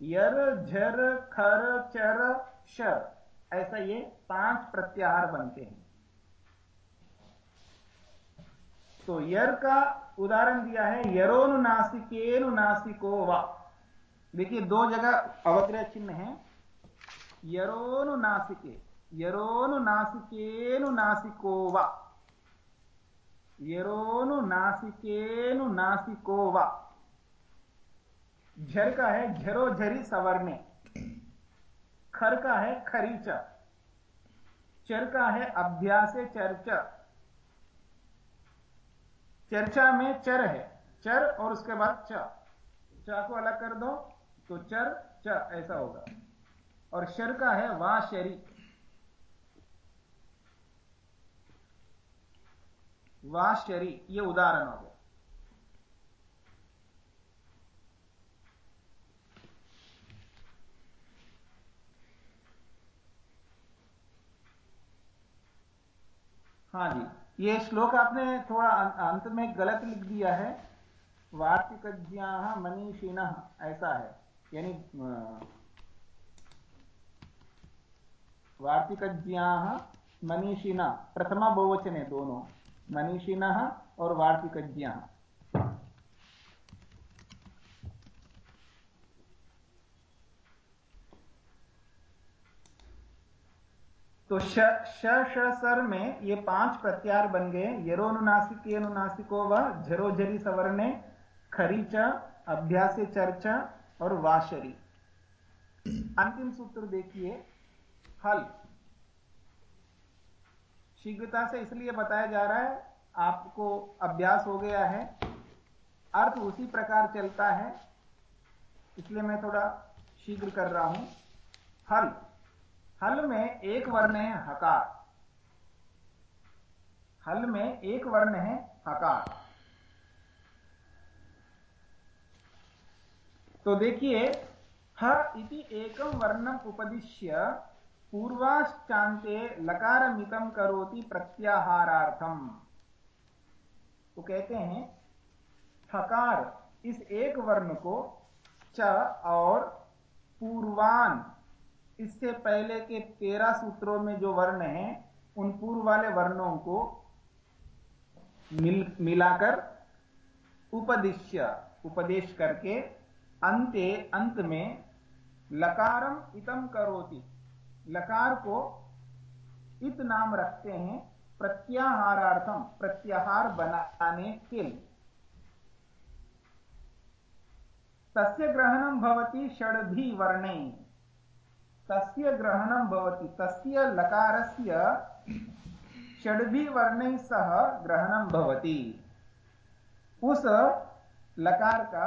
यर, झर, खर, चर, शर। ऐसा ये पाँच प्रत्याहार बनते हैं। तो यर का उदाहरण दिया है यरोनुनासिकेनुनासिको वा। देखिए, दो जगह अवग्रह चिन्ह है। यरोनुनासिके यरोनुनासिकेनुनासिको वा। यरोनुनासिकेनुनासिको वा। झर का है, झरो झरी सवर्णे। खर का है खरीच चर का है, अभ्यास चर्चा चर्चा में चर है। चर और उसके बाद च। च को अलग कर दो तो चर, च, ऐसा होगा। और शर का है वा शरी। वा शरी, ये उदाहरण हो गया। हाँ जी। ये श्लोक आपने थोड़ा अंत में गलत लिख दिया है। वार्तिकज्ञा मनीषिण, ऐसा है। यानी वार्तिकज्ञा मनीषिण, प्रथमा बहुवचन है दोनों। मनीषिण और वार्तिकज्ञा। तो श श श, सर में ये पाँच प्रत्यार बन गए। यरो यरोनुनासिक अनुनासिको व झरोझरी सवर्णे, खरीच, अभ्यास चर्चा और वाशरी। अंतिम सूत्र देखिए। हल। शीघ्रता से इसलिए बताया जा रहा है, आपको अभ्यास हो गया है। अर्थ उसी प्रकार चलता है, इसलिए मैं थोड़ा शीघ्र कर रहा हूँ। हल। हल में एक वर्ण है हकार। हल में एक वर्ण है हकार। तो देखिए, ह इति एकम वर्णम उपदिश्य पूर्वाश्चांते लकारमितम करोति प्रत्याहारार्थम। तो कहते हैं, हकार इस एक वर्ण को च और पूर्वान इससे पहले के तेरह सूत्रों में जो वर्ण हैं, उन पूर्व वाले वर्णों को मिल, मिलाकर उपदिश्य, उपदेश करके अंते, अंत में लकारम इतम करोति। लकार को इत नाम रखते हैं प्रत्याहारार्थम, प्रत्याहार बनाने के लिए। तस्य ग्रहणम भवती षड्भी वर्णे तस्य ग्रहणं भवति। तस्य लकारस्य षड्भिवर्णैः सह ग्रहणं भवति। उस लकार का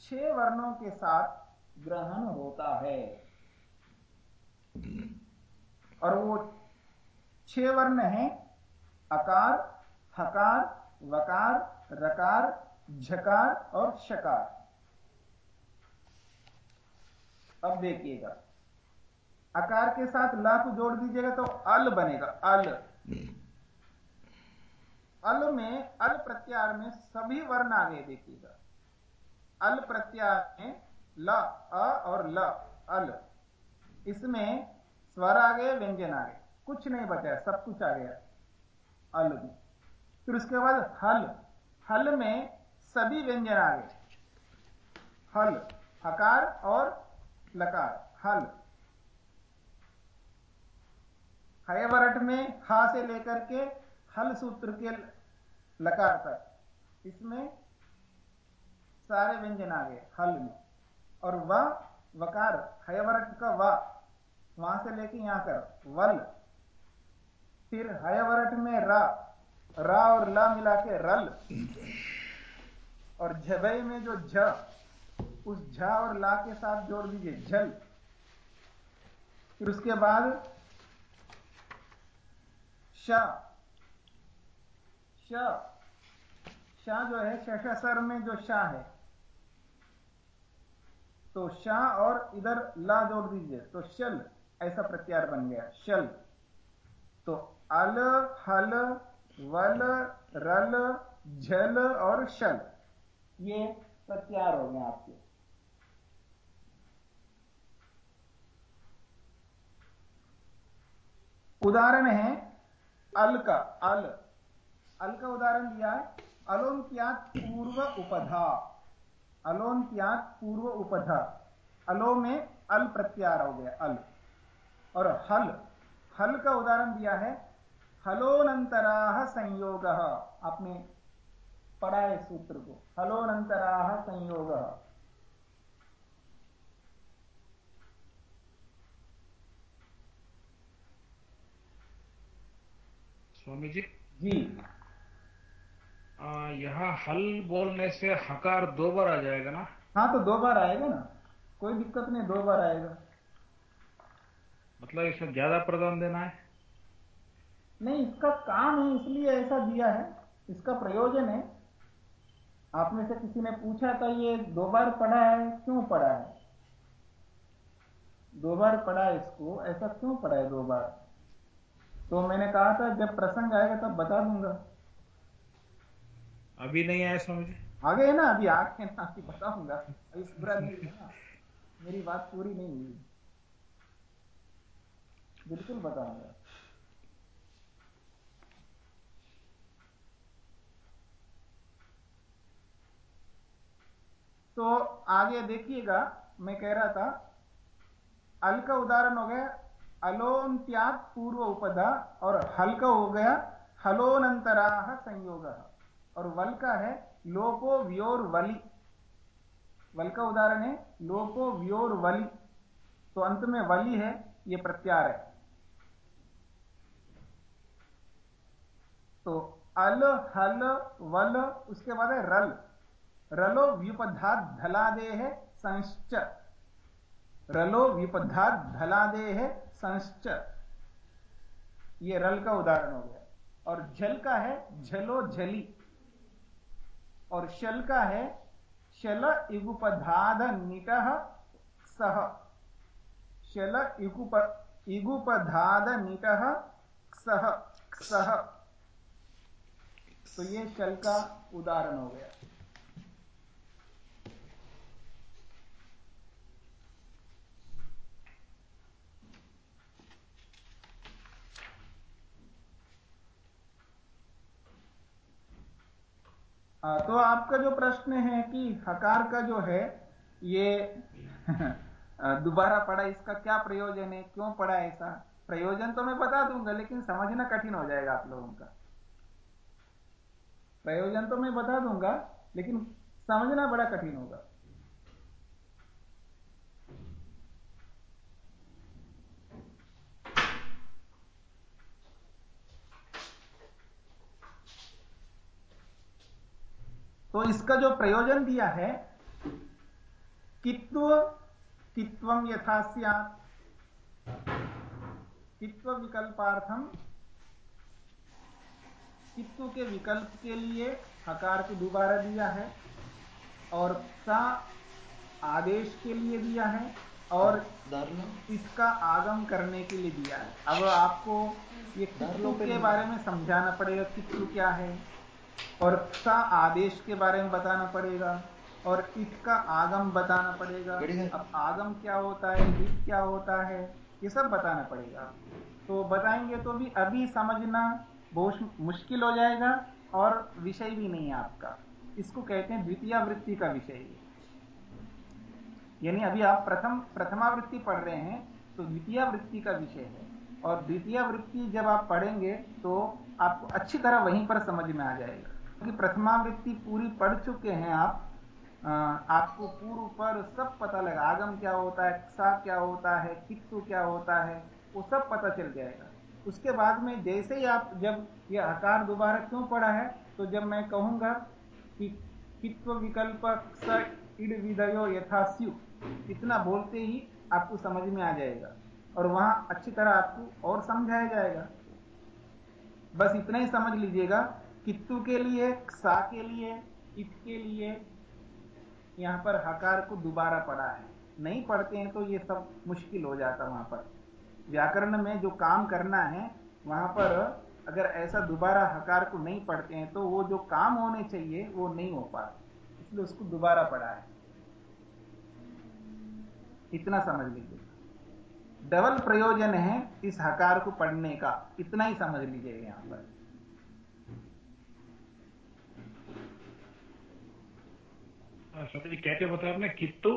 छह वर्णों के साथ ग्रहण होता है। और वो छह वर्ण है, अकार हकार वकार, रकार, झकार और शकार। अब देखिएगा। अकार के साथ ला को जोड़ दीजिएगा तो अल बनेगा अल। अल में अल प्रत्यार में सभी वर्ण आ गए देखिएगा। अल प्रत्यार में ल अ और ल अल। इसमें स्वर आ गए व्यंजन आ गए। कुछ नहीं बचा सब कुछ आ गया। अल में। फिर उसके बाद हल। हल में सभी व्यंजन आ गए। हल हकार और लकार। हल। हयवरट में हा से लेकर के हल सूत्र के लकार तक। इसमें सारे व्यंजन आ गए, हल में। और व, वकार, हयवरट का व, वहाँ से लेके यहाँ कर, वल। फिर हयवरट में रा रा और ला मिला के रल। और झबई में जो झ, उस झ और ला के साथ जोड़ दीजिए, झल। फिर उसके बाद शाह जो है शशसर में जो शाह है। तो शाह और इधर ला जोड़ दीजिए तो शल, ऐसा प्रत्यार बन गया, शल। तो अल, हल, वल, रल, झल और शल, ये प्रत्यार हो गए आपके। उदाहरण है अल का, अल। अल का उदाहरण दिया है। अलोन्त्यात पूर्व उपधा। अलोन्त्यात पूर्व उपधा। अलो में अल प्रत्यार हो गया, अल। और हल। हल का उदाहरण दिया है। हलोनंतरा संयोग। आपने पढ़ा है सूत्र को। हलोनंतरा संयोग। स्वामी जी। जी। यहाँ हल बोलने से हकार दो बार आ जाएगा ना? हाँ तो दो बार आएगा ना। कोई दिक्कत नहीं दो बार आएगा। मतलब इसमें ज़्यादा प्रदान देना है? नहीं इसका काम है इसलिए ऐसा दिया है। इसका प्रयोजन है। आप में से किसी ने पूछा था ये दो बार पढ़ा है क्यों पढ़ा है? दो बार पढ़ा है इसको ऐसा क्यों पढ़ा है दो बार? तो मैंने कहा था जब प्रसंग आएगा तब बता दूँगा। अभी नहीं आया समझ आ गए ना अभी आ गए ना अभी बताऊँगा। अभी पूरा नहीं ना। मेरी बात पूरी नहीं हुई। बिल्कुल बताऊँगा। तो आगे देखिएगा मैं कह रहा था अल का उदाहरण हो गया अलोन्त्यात पूर्व उपधा और हल का हो गया, हलोनंतरा संयोग। और वल का है लोपो व्योर वली। वल का उदाहरण है लोपो व्योर वली। तो अंत में वली है, ये प्रत्यार है। तो अल, हल, वल, उसके बाद है रल। रलो व्युपधात धलादे है संश्च। रलो व्युपधात धलादे है संश्च। ये रल का उदाहरण हो गया। और झल का है झलो झली। और शल का है शल इगुपधाद निट सह शल इगुप, इगुपधाद निट सह सह तो ये शल का उदाहरण हो गया। तो आपका जो प्रश्न है कि हकार का जो है, ये दोबारा पढ़ा, इसका क्या प्रयोजन है, क्यों पढ़ा ऐसा? प्रयोजन तो मैं बता दूँगा, लेकिन समझना कठिन हो जाएगा आप लोगों का। प्रयोजन तो मैं बता दूँगा, लेकिन समझना बड़ा कठिन होगा। तो इसका जो प्रयोजन दिया है कित्व कित्वम यथा कित्व विकल्पार्थम कित्व के विकल्प के लिए हकार को दोबारा दिया है और सा आदेश के लिए दिया है और इसका आगम करने के लिए दिया है। अब आपको ये कित्तु के बारे में समझाना पड़ेगा कित्तु क्या है। और सा आदेश के बारे में बताना पड़ेगा और इत का आगम बताना पड़ेगा। अब आगम क्या होता है इत क्या होता है ये सब बताना पड़ेगा। तो बताएँगे तो भी अभी समझना बहुत मुश्किल हो जाएगा और विषय भी नहीं है आपका। इसको कहते हैं द्वितीय वृत्ति का विषय। यानी अभी आप प्रथम प्रथमावृत्ति पढ़ रहे हैं तो द्वितीय वृत्ति का विषय है। और द्वितीय वृत्ति जब आप पढ़ेंगे तो आपको अच्छी तरह वहीं पर समझ में आ जाएगा। क्योंकि प्रथमावृत्ति पूरी पढ़ चुके हैं आप आपको पूर्व पर सब पता लगा, आगम क्या होता है, सा क्या होता है, कित्तु क्या होता है, वो सब पता चल जाएगा। उसके बाद में जैसे ही आप, जब ये आकार दोबारा क्यों पढ़ा है तो जब मैं कहूँगा कि विकल्प इड विदयो इतना बोलते ही आपको समझ में आ जाएगा। और वहाँ अच्छी तरह आपको और समझाया जाएगा। बस इतना ही समझ लीजिएगा कित्तु के लिए, सा के लिए इत के लिए, यहाँ पर हकार को दोबारा पढ़ा है। नहीं पढ़ते हैं तो ये सब मुश्किल हो जाता वहाँ पर। व्याकरण में जो काम करना है, वहाँ पर अगर ऐसा दोबारा हकार को नहीं पढ़ते हैं तो वो जो काम होने चाहिए, वो नहीं हो पाते। इसलिए उसको दोबारा पढ़ा है। इतना समझ लीजिए। डबल प्रयोजन है इस हकार को पढ़ने का। इतना ही समझ लीजिए यहाँ पर। कहते बता आपने कित्तु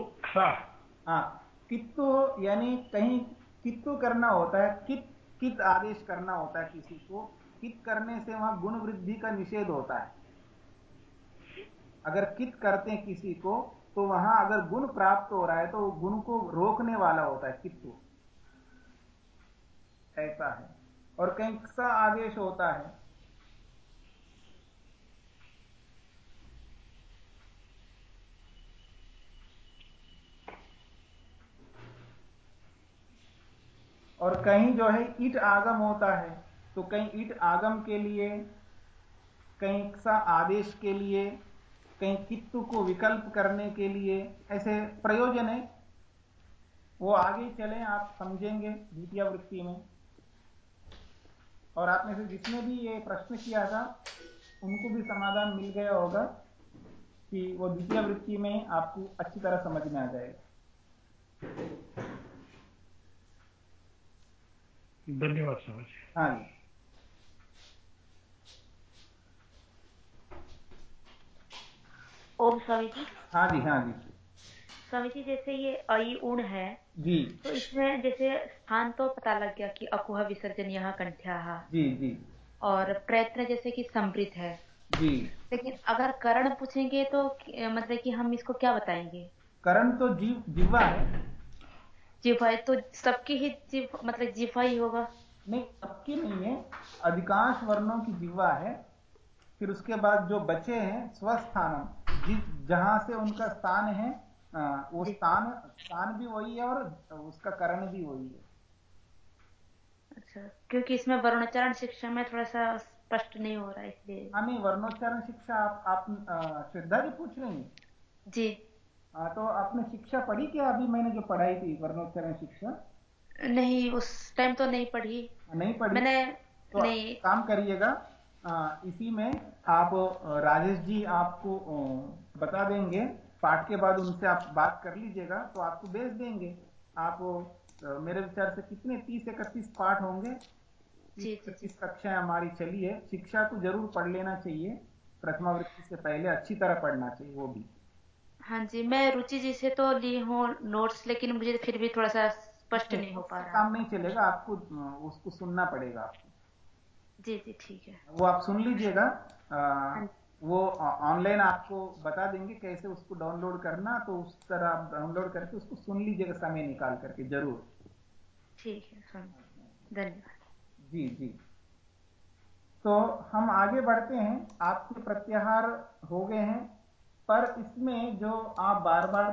हाँ कित्तु यानी कहीं कित्तु करना होता है, कित कित आदेश करना होता है किसी को, कित करने से वहाँ गुण वृद्धि का निषेध होता है। अगर कित करते हैं किसी को तो वहाँ अगर गुण प्राप्त हो रहा है तो गुण को रोकने वाला होता है, कित्तु। ऐसा है। और कहीं सा आदेश होता है और कहीं जो है ईट आगम होता है तो कहीं ईट आगम के लिए, कहीं सा आदेश के लिए, कहीं कित्तु को विकल्प करने के लिए ऐसे प्रयोजन है। वो आगे चले, आप समझेंगे द्वितीय वृत्ति में। और आप में से जिसने भी ये प्रश्न किया था, उनको भी समाधान मिल गया होगा कि वो द्वितीय वृत्ति में आपको अच्छी तरह समझ में आ जाएगा। धन्यवाद समझ हाँ जी। ओम स्वामी जी। हाँ जी हाँ जी। स्वामी जी जैसे ये अई उण है जी। तो इसमें जैसे स्थान तो पता लग गया कि अकुह विसर्जन यहाँ कंठ्या जी जी। और प्रयत्न जैसे कि समृद्ध है। जी। लेकिन अगर करण पूछेंगे तो मतलब कि हम इसको क्या बताएँगे? करण तो जीव जीवा है। जीवा तो सबकी ही जीव मतलब जीवा ही होगा। नहीं सबकी नहीं है। अधिकांश वर्णों की जीवा है। फिर उसके बाद जो बचे हैं स्वस्थान जिस जहाँ से उनका स्थान है वो स्थान स्थान भी वही है और उसका करण भी वही है। अच्छा क्योंकि इसमें वर्णोच्चारण शिक्षा में थोड़ा सा स्पष्ट नहीं हो रहा है इसलिए। हाँ नहीं वर्णोच्चारण शिक्षा आप आप श्रद्धा जी पूछ रही हैं? जी। आ, तो आपने शिक्षा पढ़ी क्या? अभी मैंने जो पढ़ाई थी वर्णोच्चारण शिक्षा। नहीं उस टाइम तो नहीं पढ़ी। नहीं पढ़ी। मैंने तो नहीं। काम करिएगा। इसी में आप राजेश जी आपको बता देंगे। पाठ के बाद उनसे आप बात कर लीजिएगा तो आपको भेज देंगे। आप मेरे विचार से कितने तीस इकतीस पाठ होंगे? पच्चीस कक्षाएँ हमारी चली है। शिक्षा को ज़रूर पढ़ लेना चाहिए। प्रथमावृत्ति से पहले अच्छी तरह पढ़ना चाहिए वो भी। हाँ जी मैं रुचि जी से तो ली हूँ नोट्स लेकिन मुझे फिर भी थोड़ा सा स्पष्ट नहीं हो पा रहा। काम नहीं चलेगा आपको उसको सुनना पड़ेगा आपको। जी जी ठीक है। वो आप सुन लीजिएगा वो ऑनलाइन आपको बता देंगे कैसे उसको डाउनलोड करना तो उस तरह आप डाउनलोड करके उसको सुन लीजिएगा समय निकाल करके ज़रूर। ठीक है धन्यवाद। जी जी। तो हम आगे बढ़ते हैं। आपके प्रत्याहार हो गए हैं। पर इसमें जो आप बार बार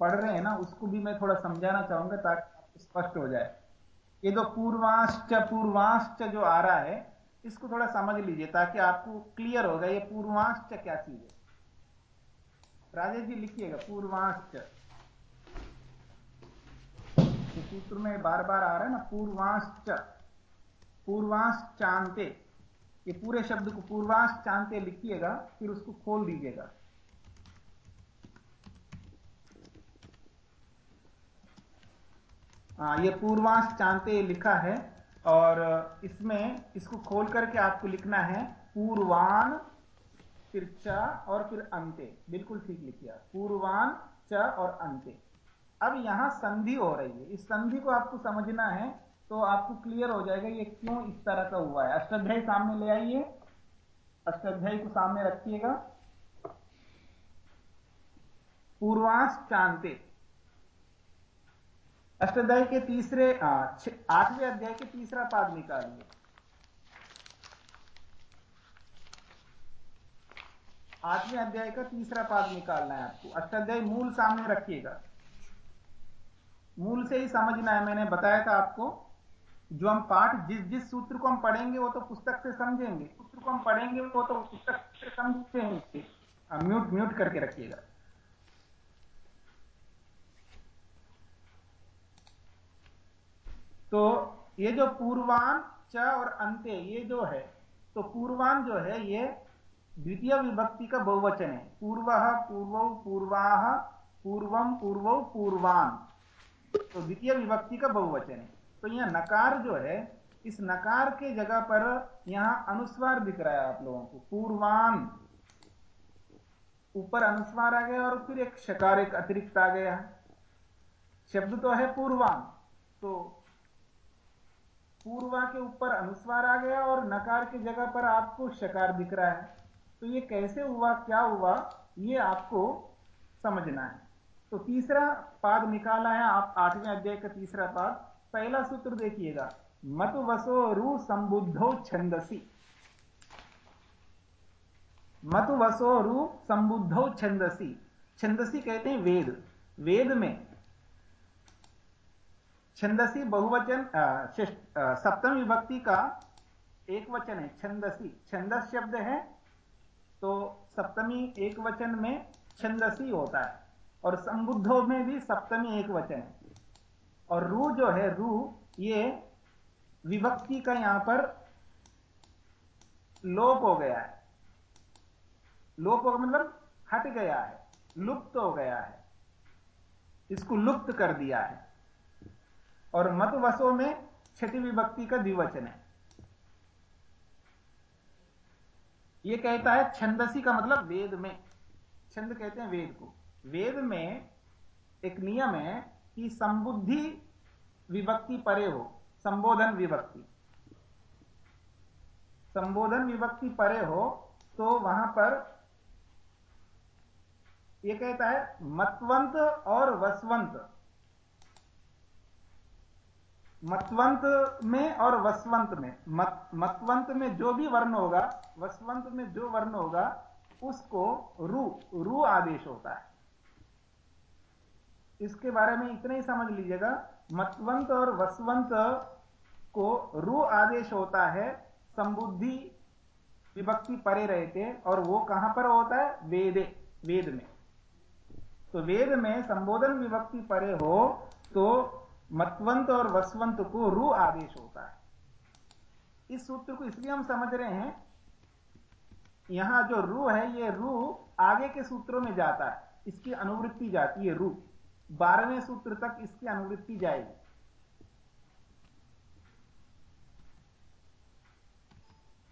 पढ़ रहे हैं ना, उसको भी मैं थोड़ा समझाना चाहूँगा ताकि स्पष्ट हो जाए। ये जो पूर्वाश्च पूर्वाश्च जो आ रहा है, इसको थोड़ा समझ लीजिए ताकि आपको क्लियर होगा ये पूर्वाश्च क्या चीज़ है। राजेश जी लिखिएगा पूर्वाश्च सूत्र में बार बार आ रहा है ना पूर्वाश्च पूर्वाश्चांते ये पूरे शब्द को पूर्वाश्चांते लिखिएगा, फिर उसको खोल दीजिएगा हाँ ये पूर्वांश पूर्वाश्चांते लिखा है और इसमें इसको खोल करके आपको लिखना है पूर्वान फिर च और फिर अंते। बिल्कुल ठीक लिखिए पूर्वान च और अंते। अब यहाँ संधि हो रही है। इस संधि को आपको समझना है तो आपको क्लियर हो जाएगा ये क्यों इस तरह का हुआ है। अष्टाध्यायी सामने ले आइए। अष्टाध्यायी को सामने रखिएगा। पूर्वांश चांते अष्टाध्याय के तीसरे आठवें अध्याय के तीसरा पाद निकालिए। आठवें अध्याय का तीसरा पाद निकालना है आपको। अष्टाध्याय मूल सामने रखिएगा। मूल से ही समझना है, मैंने बताया था आपको। जो हम पाठ, जिस जिस सूत्र को हम पढ़ेंगे, वो तो पुस्तक से समझेंगे। सूत्र को हम पढ़ेंगे, वो तो पुस्तक से समझेंगे म्यूट म्यूट करके रखिएगा। तो ये जो पूर्वान च और अंत्य, ये जो है तो पूर्वान जो है, ये द्वितीय विभक्ति का बहुवचन है। पूर्व पूर्व, पूर्वा पूर्वम पूर्व पूर्वान। तो द्वितीय विभक्ति का बहुवचन है। तो यहाँ नकार जो है, इस नकार के जगह पर यहाँ अनुस्वार दिख रहा है आप लोगों को। पूर्वान। ऊपर अनुस्वार आ गया और फिर एक शकार, एक अतिरिक्त आ गया। शब्द तो है पूर्वान। तो पूर्वा के ऊपर अनुस्वार आ गया और नकार की जगह पर आपको शकार दिख रहा है। तो ये कैसे हुआ, क्या हुआ, ये आपको समझना है। तो तीसरा पाद निकाला है आप, आठवें अध्याय का तीसरा पाद। पहला सूत्र देखिएगा। मत वसो रु संबुद्धो छंदसी। मत वसो रु संबुद्धो छंदसी। छंदसी कहते हैं वेद। वेद में छंदसी बहुवचन सप्तम विभक्ति का एक वचन है, छंदसी। छंदस शब्द है तो सप्तमी एक वचन में छंदसी होता है। और संबुद्धों में भी सप्तमी एक वचन है। और रू जो है, रू, ये विभक्ति का यहाँ पर लोप हो गया है। लोप हो मतलब हट गया है, लुप्त हो गया है। इसको लुप्त कर दिया है। और मत वसो में छठी विभक्ति का द्विवचन है। यह कहता है छंदसी का मतलब वेद में। छंद कहते हैं वेद को। वेद में एक नियम है कि संबुद्धि विभक्ति परे हो, संबोधन विभक्ति। संबोधन विभक्ति परे हो तो वहाँ पर यह कहता है मतवंत और वसवंत। मतवंत में और वसवंत में। मत, मतवंत में जो भी वर्ण होगा, वसवंत में जो वर्ण होगा, उसको रू रू आदेश होता है। इसके बारे में इतना ही समझ लीजिएगा। मतवंत और वसवंत को रू आदेश होता है, संबुद्धि विभक्ति परे रहते और वो कहाँ पर होता है? वेदे, वेद में। तो वेद में संबोधन विभक्ति परे हो तो मतवंत और वसवंत को रू आदेश होता है। इस सूत्र को इसलिए हम समझ रहे हैं, यहाँ जो रू है, ये रू आगे के सूत्रों में जाता है, इसकी अनुवृत्ति जाती है रू। बारहवें सूत्र तक इसकी अनुवृत्ति जाएगी।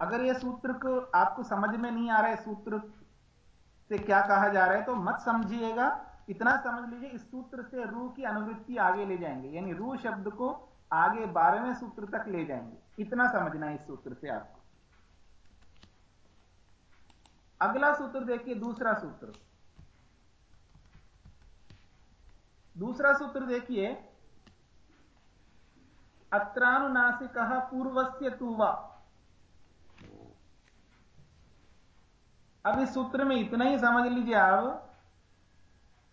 अगर यह सूत्र को आपको समझ में नहीं आ रहा है, सूत्र से क्या कहा जा रहा है तो मत समझिएगा। इतना समझ लीजिए इस सूत्र से रू की अनुवृत्ति आगे ले जाएँगे। यानी रू शब्द को आगे बारहवें सूत्र तक ले जाएँगे। इतना समझना है इस सूत्र से आपको। अगला सूत्र देखिए, दूसरा सूत्र। दूसरा सूत्र देखिए, अत्रानुनासिक पूर्वस्य तुवा। अब इस सूत्र में इतना ही समझ लीजिए आप।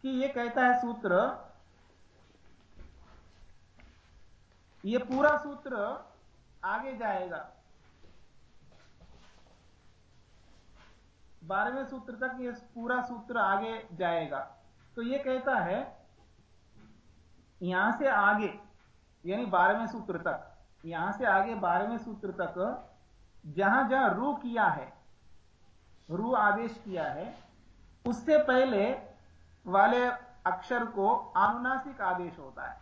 कि ये कहता है सूत्र, ये पूरा सूत्र आगे जाएगा। बारहवें सूत्र तक ये पूरा सूत्र आगे जाएगा। तो ये कहता है, यहाँ से आगे, यानी बारहवें सूत्र तक, यहाँ से आगे बारहवें सूत्र तक, जहाँ जहाँ रू किया है, रू आदेश किया है, उससे पहले वाले अक्षर को अनुनासिक आदेश होता है।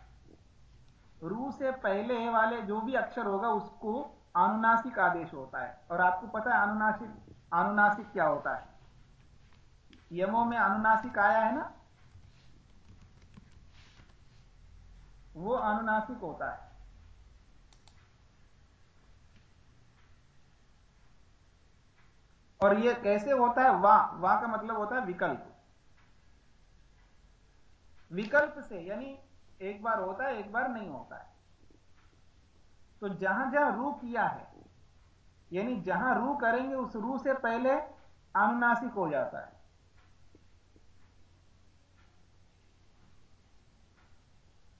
रू से पहले वाले जो भी अक्षर होगा, उसको अनुनासिक आदेश होता है। और आपको पता है अनुनासिक अनुनासिक क्या होता है? यमों में अनुनासिक आया है ना? वो अनुनासिक होता है। और ये कैसे होता है? वा वा का मतलब होता है विकल्प। विकल्प से, यानी एक बार होता है, एक बार नहीं होता है। तो जहाँ जहाँ रू किया है, यानी जहाँ रू करेंगे, उस रू से पहले अनुनासिक हो जाता है।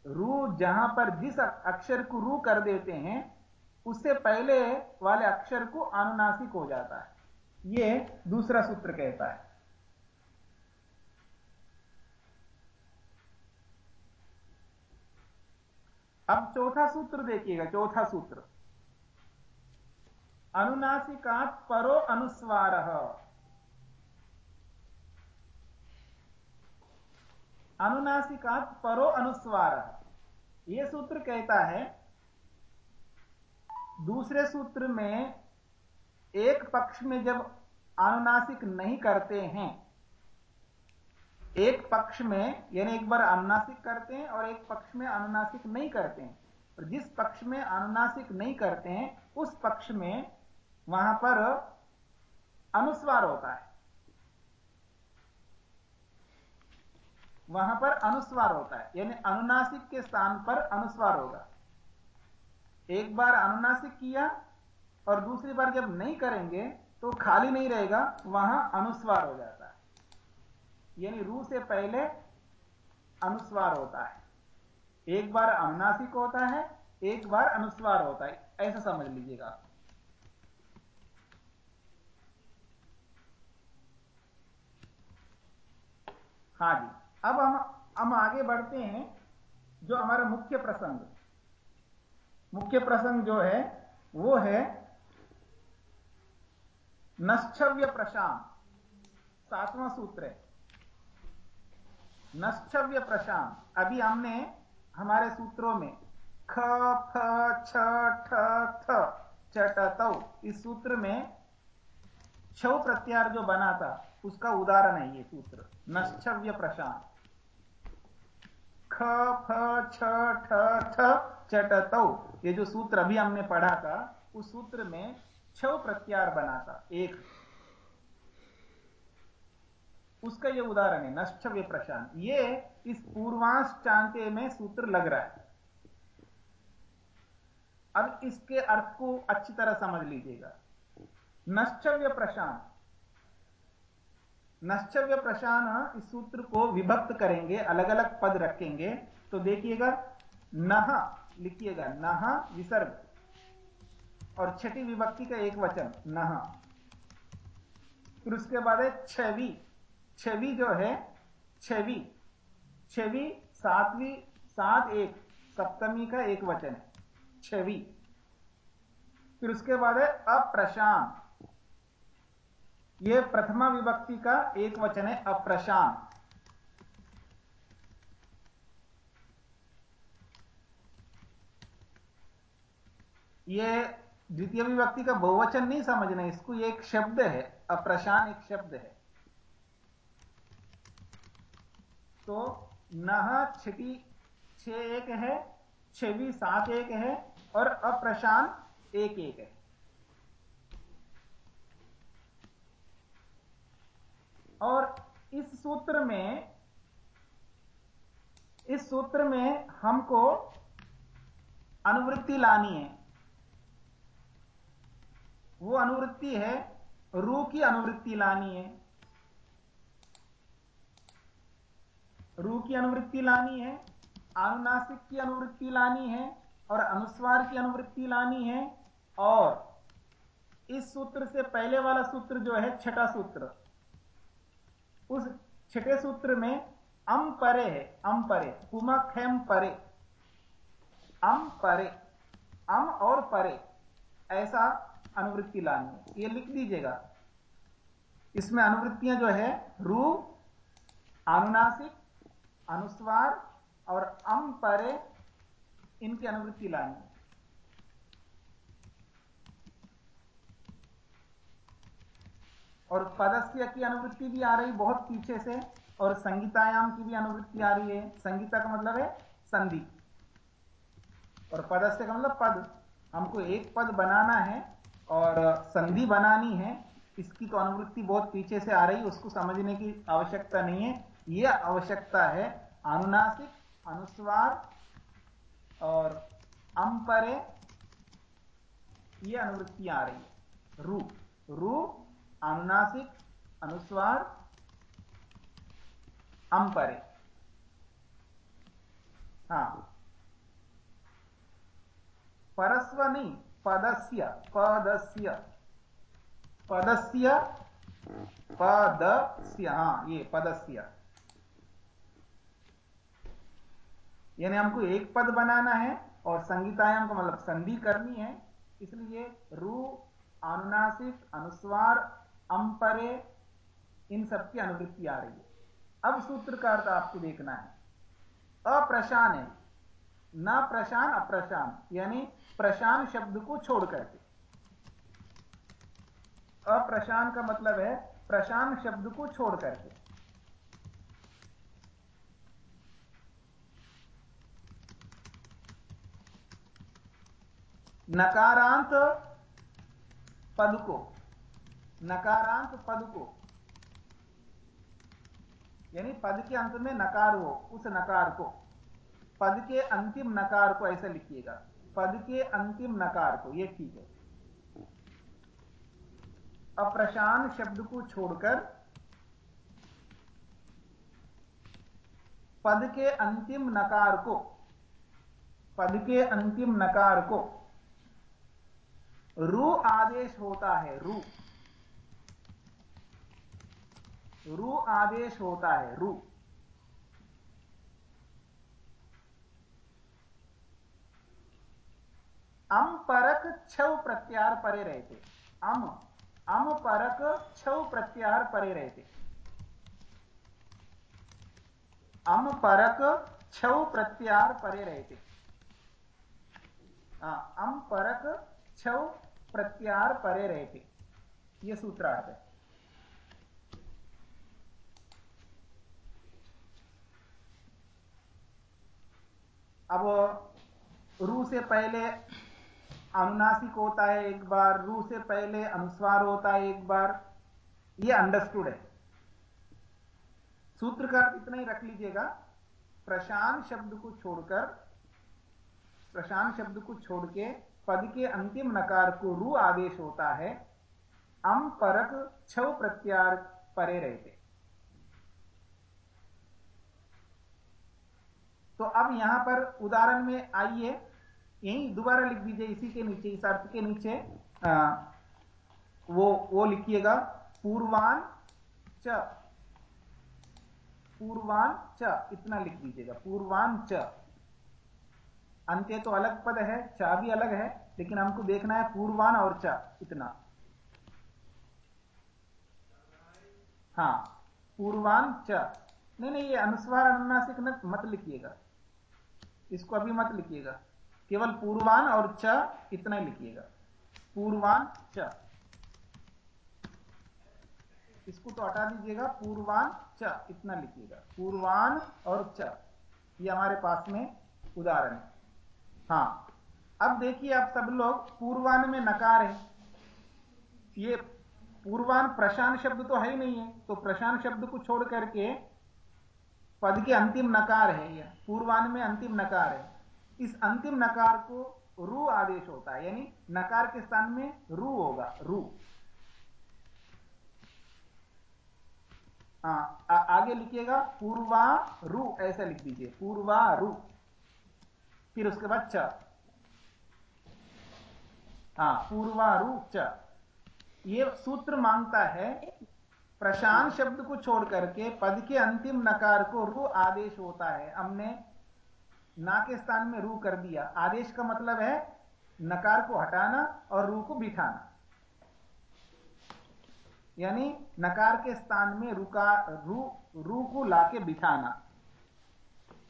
रू जहाँ पर जिस अक्षर को रू कर देते हैं, उससे पहले वाले अक्षर को अनुनासिक हो जाता है। यह दूसरा सूत्र कहता है। अब चौथा सूत्र देखिएगा, चौथा सूत्र। अनुनासिकात परो अनुस्वार। अनुनासिकात परो अनुस्वार। यह सूत्र कहता है, दूसरे सूत्र में एक पक्ष में जब अनुनासिक नहीं करते हैं एक पक्ष में, यानी एक बार अनुनासिक करते हैं और एक पक्ष में अनुनासिक नहीं करते हैं। और जिस पक्ष में अनुनासिक नहीं करते हैं, उस पक्ष में वहाँ पर अनुस्वार होता है। वहाँ पर अनुस्वार होता है, यानी अनुनासिक के स्थान पर अनुस्वार होगा। एक बार अनुनासिक किया और दूसरी बार जब नहीं करेंगे तो खाली नहीं रहेगा, वहाँ अनुस्वार हो जाता यानी रू से पहले अनुस्वार होता है। एक बार अनुनासिक होता है, एक बार अनुस्वार होता है। ऐसा समझ लीजिएगा। हाँ जी, अब हम हम आगे बढ़ते हैं जो हमारा मुख्य प्रसंग। मुख्य प्रसंग जो है, वो है नश्चव्य प्रशांत, सातवां सूत्र है। नश्चव्य प्रशांत। अभी हमने, हमारे सूत्रों में, ख, फ, छ, ठ इस सूत्र में छव प्रत्यार जो बना था, उसका उदाहरण है ये सूत्र नश्चव्य प्रशांत। ख, फ, छ, ठ, थ चट ये जो सूत्र अभी हमने पढ़ा था, उस सूत्र में छव प्रत्यार बना था, एक। उसका ये उदाहरण है नश्चव्य प्रशांत। ये इस पूर्वांश चांते में सूत्र लग रहा है। अब इसके अर्थ को अच्छी तरह समझ लीजिएगा। नश्चव्य प्रशांत। नश्चव्य प्रशान इस सूत्र को विभक्त करेंगे अलग अलग पद रखेंगे। तो देखिएगा, नह, लिखिएगा, नह, विसर्ग। और छठी विभक्ति का एक वचन, नह। फिर उसके बाद है छवि। छवि जो है, छवि छवि सातवीं, सात एक, सप्तमी का एक वचन है, छवि। फिर उसके बाद है, अप्रशांत। यह प्रथमा विभक्ति का एक वचन है, अप्रशांत। यह द्वितीय विभक्ति का बहुवचन नहीं समझना इसको एक शब्द है अप्रशान एक शब्द है। तो नह छठी छ एक है, छवि सात एक है और अप्रशान एक एक है। और इस सूत्र में, इस सूत्र में हमको अनुवृत्ति लानी है। वो अनुवृत्ति है, रू की अनुवृत्ति लानी है। रू की अनुवृत्ति लानी है अनुनासिक की अनुवृत्ति लानी है और अनुस्वार की अनुवृत्ति लानी है और इस सूत्र से पहले वाला सूत्र जो है छठा सूत्र। उस छठे सूत्र में अम परे है, अम परे हेम परे, अम परे, अम और परे, ऐसा अनुवृत्ति लानी है। ये लिख दीजिएगा। इसमें अनुवृत्तियाँ जो है रू अनुनासिक अनुस्वार और अम परे इनकी अनुवृत्ति लानी। और पदस्य की अनुवृत्ति भी आ रही बहुत पीछे से और संगीतायाम की भी अनुवृत्ति आ रही है। संगीता का मतलब है संधि। और पदस्य का मतलब पद। हमको एक पद बनाना है और संधि बनानी है। इसकी तो अनुवृत्ति बहुत पीछे से आ रही उसको समझने की आवश्यकता नहीं है। यह आवश्यकता है अनुनासिक, अनुस्वार और अंपरे। यह अनुवृत्ति आ रही है। रू रू, अनुनासिक, अनुस्वार, अंपरे। हाँ। परस्व नहीं, पदस्य पदस्य पदस्य पदस्य हाँ ये पदस्य। यानी हमको एक पद बनाना है और संगीतायाम का मतलब संधि करनी है। इसलिए रू, अनुनासिक, अनुस्वार, अंपरे, इन सबकी अनुवृत्ति आ रही है। अब सूत्र का अर्थ आपको देखना है। अप्रशान है। न प्रशान, अप्रशान, यानी प्रशान शब्द को छोड़ करके। अप्रशान का मतलब है प्रशान शब्द को छोड़ करके। नकारांत पद को नकारांत पद को यानी पद के अंत में नकार हो, उस नकार को। पद के अंतिम नकार को ऐसा लिखिएगा। पद के अंतिम नकार को यह ठीक है। अप्रशान शब्द को छोड़कर पद के अंतिम नकार को, पद के अंतिम नकार को रू आदेश होता है, रू। रू आदेश होता है, रू। अम परक छव प्रत्यार परे रहते। अम अम परक छव प्रत्यार परे रहते। अम परक छव प्रत्यार परे रहते। अम परक छव प्रत्यार परे रहते। यह सूत्रार्थ है। अब रू से पहले अनुनासिक होता है एक बार, रू से पहले अनुस्वार होता है एक बार। ये अंडरस्टूड है। सूत्र का इतना ही रख लीजिएगा। प्रशांत शब्द को छोड़कर, प्रशांत शब्द को छोड़ के पद के अंतिम नकार को रू आदेश होता है अम परक छव प्रत्यार परे रहते। तो अब यहाँ पर उदाहरण में आइए यही दोबारा लिख दीजिए इसी के नीचे इस अर्थ के नीचे आ, वो वो लिखिएगा पूर्वान च पूर्वान च इतना लिख दीजिएगा पूर्वान च। अंत्य तो अलग पद है, चा भी अलग है, लेकिन हमको देखना है पूर्वान और चा, इतना। हाँ पूर्वान, च। नहीं नहीं, ये अनुस्वार अनुनासिक मत लिखिएगा। इसको अभी मत लिखिएगा। केवल पूर्वान और च, इतना ही लिखिएगा। पूर्वान, च। इसको तो हटा दीजिएगा, पूर्वान, च, इतना लिखिएगा। पूर्वान और च, ये हमारे पास में उदाहरण है। हाँ। अब देखिए आप सब लोग पूर्वान में नकार है। ये पूर्वान प्रशांत शब्द तो है ही नहीं है। तो प्रशांत शब्द को छोड़ करके पद के अंतिम नकार है यह पूर्वान में अंतिम नकार है। इस अंतिम नकार को रू आदेश होता है। यानी नकार के स्थान में रू होगा, रू। हाँ आगे लिखिएगा, पूर्वा रू, ऐसा लिख दीजिए, पूर्वा रू। फिर उसके बाद च। हाँ पूर्वारु च। ये सूत्र माँगता है, प्रशांत शब्द को छोड़ करके पद के अंतिम नकार को रू आदेश होता है। हमने ना के स्थान में रू कर दिया। आदेश का मतलब है नकार को हटाना और रू को बिठाना। यानी नकार के स्थान में रुका रू रू को लाके बिठाना।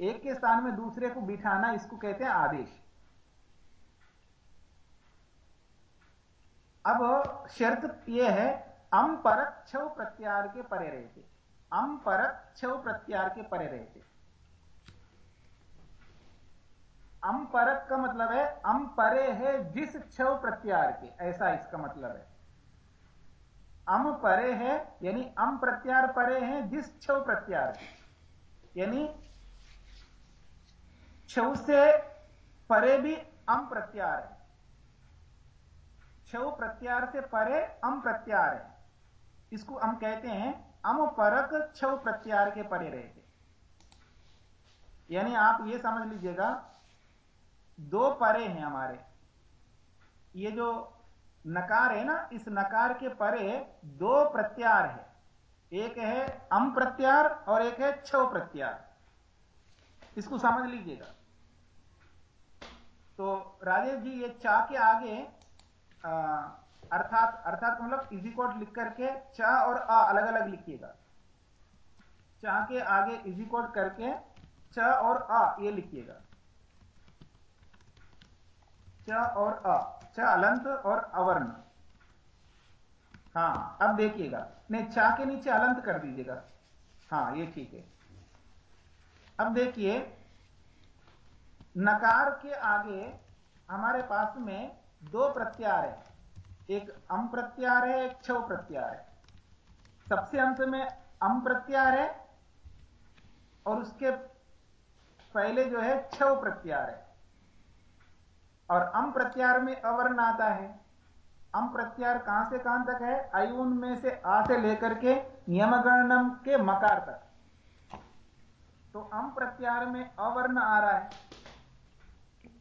एक के स्थान में दूसरे को बिठाना इसको कहते हैं आदेश। अब शर्त यह है, अम परक छव प्रत्यार के परे रहते। अम परक छव प्रत्यार के परे रहते। अम परक का मतलब है, अम परे है जिस छव प्रत्यार के, ऐसा इसका मतलब है। अम परे है, यानी अम प्रत्यार परे है जिस छव प्रत्यार के, यानी छव से परे भी अम प्रत्यार है। छव प्रत्यार से परे अम प्रत्यार है। इसको हम कहते हैं अम परक छव प्रत्यार के परे रहते यानी आप ये समझ लीजिएगा, दो परे हैं हमारे। ये जो नकार है ना, इस नकार के परे दो प्रत्यार है। एक है अम प्रत्यार और एक है छव प्रत्यार। इसको समझ लीजिएगा। तो राजेश जी, ये चा के आगे अर्थात अर्थात मतलब इजी कोड लिख करके च और अ अलग अलग लिखिएगा। चा के आगे इजी कोड करके च और अ ये लिखिएगा। च और अ च अलंत और अवर्ण। हाँ अब देखिएगा। नहीं, चा के नीचे अलंत कर दीजिएगा। हाँ ये ठीक है। अब देखिए नकार के आगे हमारे पास में दो प्रत्यार है। एक अम प्रत्यार है, एक छव प्रत्यार है। सबसे अंत में अम प्रत्यार है और उसके पहले जो है छव प्रत्यार है। और अम प्रत्यार में अवर्ण आता है। अम प्रत्यार कहाँ से कहाँ तक है? अयुन में से आ से लेकर के नियमगणनम के मकार तक। तो अम प्रत्यार में अवर्ण आ रहा है।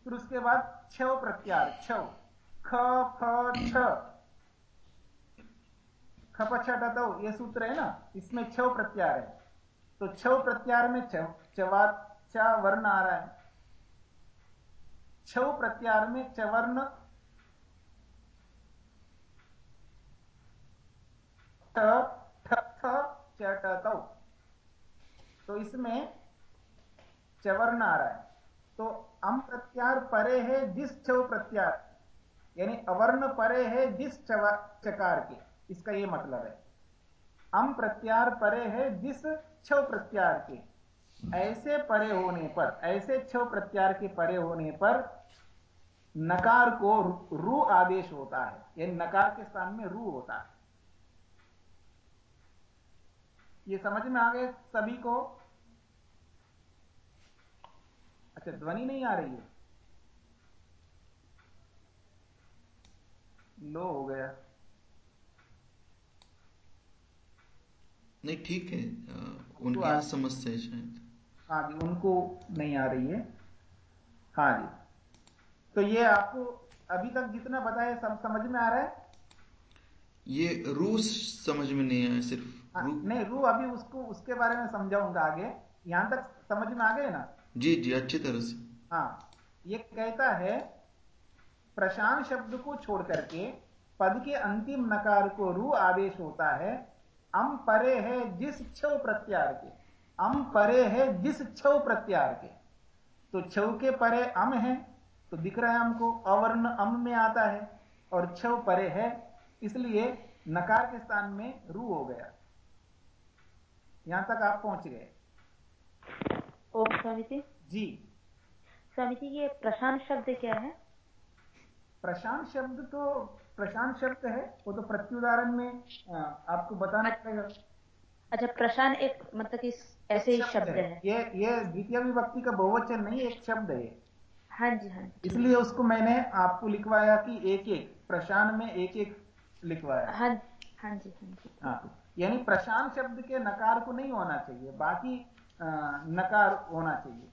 फिर उसके बाद छव प्रत्यार छव ख, फ छ खप ये सूत्र है ना? इसमें छव प्रत्यार है। तो छव प्रत्यार में छव चवा चा वर्ण आ रहा है। छव प्रत्यार में चवर्ण तो इसमें चवर्ण आ रहा है। तो अम प्रत्यार परे है जिस छव प्रत्यार। यानी अवर्ण परे है जिस चकार के। इसका यह मतलब है। अम प्रत्यार परे है जिस छव प्रत्यार के। ऐसे परे होने पर, ऐसे छव प्रत्यार के परे होने पर नकार को रू आदेश होता है। यानी नकार के स्थान में रू होता है। ये समझ में आ गए सभी को? अच्छा ध्वनि नहीं आ रही है। लो हो गया। नहीं ठीक है उनके यहाँ समस्या है शायद। हाँ जी उनको नहीं आ रही है। हाँ जी। तो ये आपको अभी तक जितना बताया सब समझ में आ रहा है? ये रूस समझ में नहीं आया सिर्फ़ हाँ, रू... नहीं रू अभी उसको उसके बारे में समझाऊँगा आगे। यहाँ तक समझ में आ गए ना? जी जी, अच्छी तरह से। हाँ ये कहता है, प्रशांत शब्द को छोड़ करके पद के अंतिम नकार को रू आदेश होता है, अम परे है जिस छव प्रत्यार के, अम परे है जिस छव प्रत्यार के। तो छव के परे अम है तो दिख रहा है हमको, अवर्ण अम में आता है, और छव परे है, इसलिए नकार के स्थान में रू हो गया। यहाँ तक आप पहुँच गए। ओम स्वामी जी। जी स्वामी जी ये प्रशांत शब्द क्या है? प्रशांत शब्द तो प्रशांत शब्द है वो तो प्रत्युदाहरण में आपको बताना अच्छा। पड़ेगा। अच्छा प्रशांत एक मतलब कि ऐसे ही शब्द है, है। ये ये द्वितीय विभक्ति का बहुवचन नहीं एक शब्द है हाँ जी हाँ जी। इसलिए उसको मैंने आपको लिखवाया कि एक एक प्रशांत में एक एक लिखवाया। हाँ हाँ जी हाँ जी। हाँ यानी प्रशांत शब्द के नकार को नहीं होना चाहिए बाकी नकार होना चाहिए।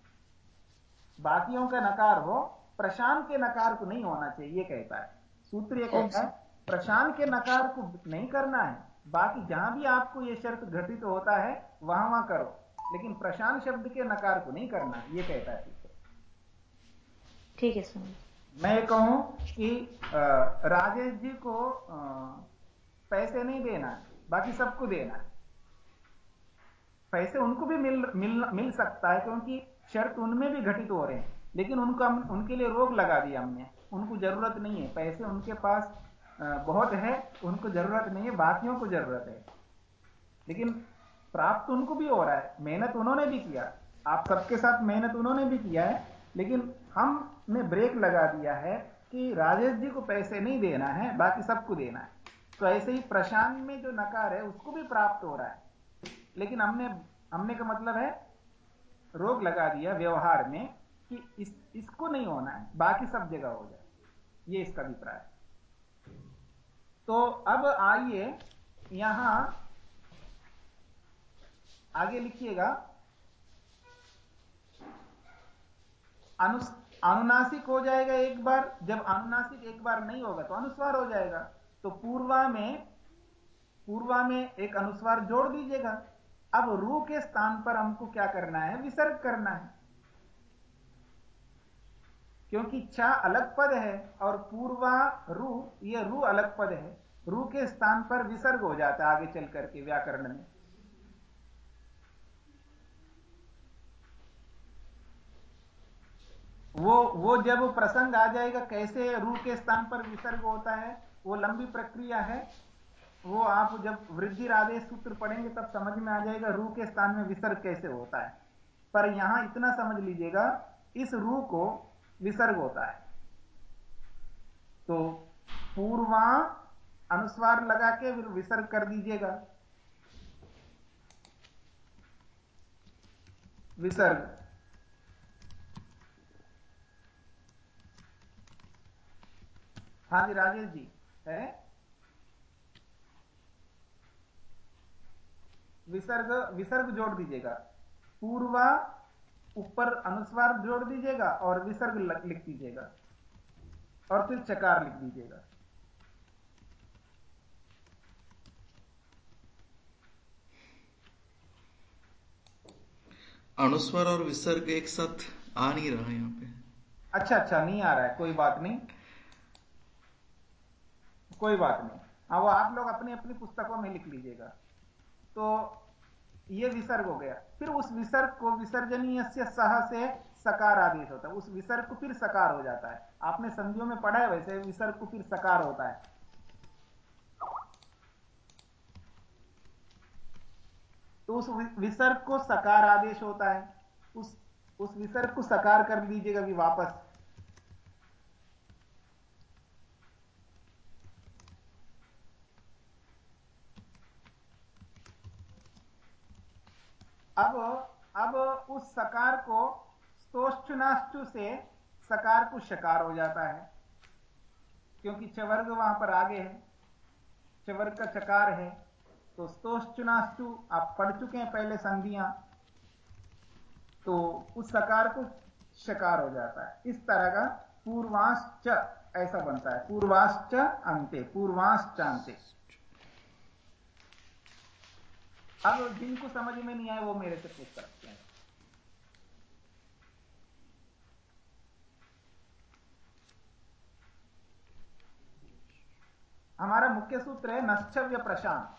बाकियों का नकार हो प्रशांत के नकार को नहीं होना चाहिए कहता है। सूत्र ये कहता है प्रशांत के नकार को नहीं करना है बाकी जहाँ भी आपको ये शर्त घटित तो होता है वहाँ वहाँ करो। लेकिन प्रशांत शब्द के नकार को नहीं करना ये कहता है ठीक है स्वामी मैं ये कहूँ कि राजेश जी को पैसे नहीं देना बाकी सबको देना पैसे उनको भी मिल मिल मिल सकता है क्योंकि शर्त उनमें भी घटित हो रहे हैं। लेकिन उनको हम, उनके लिए रोक लगा दिया हमने। उनको ज़रूरत नहीं है। पैसे उनके पास बहुत है। उनको ज़रूरत नहीं है। बाकियों को ज़रूरत है। लेकिन प्राप्त उनको भी हो रहा है। मेहनत उन्होंने भी किया। आप सबके साथ मेहनत उन्होंने भी किया है। लेकिन हमने ब्रेक लगा दिया है कि राजेश जी को पैसे नहीं देना है, बाकी सबको देना है। तो ऐसे ही प्रशांत में जो नकार है, उसको भी प्राप्त हो रहा है। लेकिन हमने हमने का मतलब है, रोग लगा दिया व्यवहार में कि इस, इसको नहीं होना है, बाकी सब जगह हो जाए। ये इसका अभिप्राय तो अब आइए यहाँ आगे लिखिएगा। अनुनासिक हो जाएगा एक बार, जब अनुनासिक एक बार नहीं होगा तो अनुस्वार हो जाएगा। तो पूर्वा में पूर्वा में एक अनुस्वार जोड़ दीजिएगा। अब रू के स्थान पर हमको क्या करना है? विसर्ग करना है। क्योंकि चा अलग पद है और पूर्वा रू, ये रू अलग पद है। रू के स्थान पर विसर्ग हो जाता है आगे चल करके व्याकरण में। वो वो जब प्रसंग आ जाएगा, कैसे रू के स्थान पर विसर्ग होता है, वो लंबी प्रक्रिया है। वो आप जब वृद्धि आदेश सूत्र पढ़ेंगे तब समझ में आ जाएगा रू के स्थान में विसर्ग कैसे होता है। पर यहाँ इतना समझ लीजिएगा, इस रू को विसर्ग होता है। तो पूर्वा अनुस्वार लगा के विसर्ग कर दीजिएगा। विसर्ग। हाँ जी, राजेश जी, है? विसर्ग विसर्ग जोड़ दीजिएगा। पूर्वा ऊपर अनुस्वार जोड़ दीजिएगा और विसर्ग लिख दीजिएगा। और फिर चकार लिख दीजिएगा। अनुस्वार और विसर्ग एक साथ आ नहीं रहा यहाँ पे। अच्छा अच्छा नहीं आ रहा है कोई बात नहीं। कोई बात नहीं। हाँ वो आप लोग अपनी अपनी पुस्तकों में लिख लीजिएगा। तो ये विसर्ग हो गया। फिर उस विसर्ग को विसर्जनीय से सह से सकार आदेश होता है। उस विसर्ग को फिर सकार हो जाता है। आपने संधियों में पढ़ा है वैसे विसर्ग को फिर सकार होता है। तो उस विसर्ग को सकार आदेश होता है। उस उस विसर्ग को सकार कर लीजिएगा भी वापस। अब अब उस सकार को स्तोष्टुनाष्टु से सकार को शकार हो जाता है। क्योंकि चवर्ग वहाँ पर आगे है। चवर्ग का चकार है। तो स्तोष्टुनाष्टु आप पढ़ चुके हैं पहले संधियाँ। तो उस सकार को शकार हो जाता है। इस तरह का पूर्वाश्च ऐसा बनता है। पूर्वाश्च अंते पूर्वाश्च अंते अब जिनको समझ में नहीं आए वो मेरे से पूछ सकते हैं हमारा मुख्य सूत्र है नश्चव्य प्रशांत।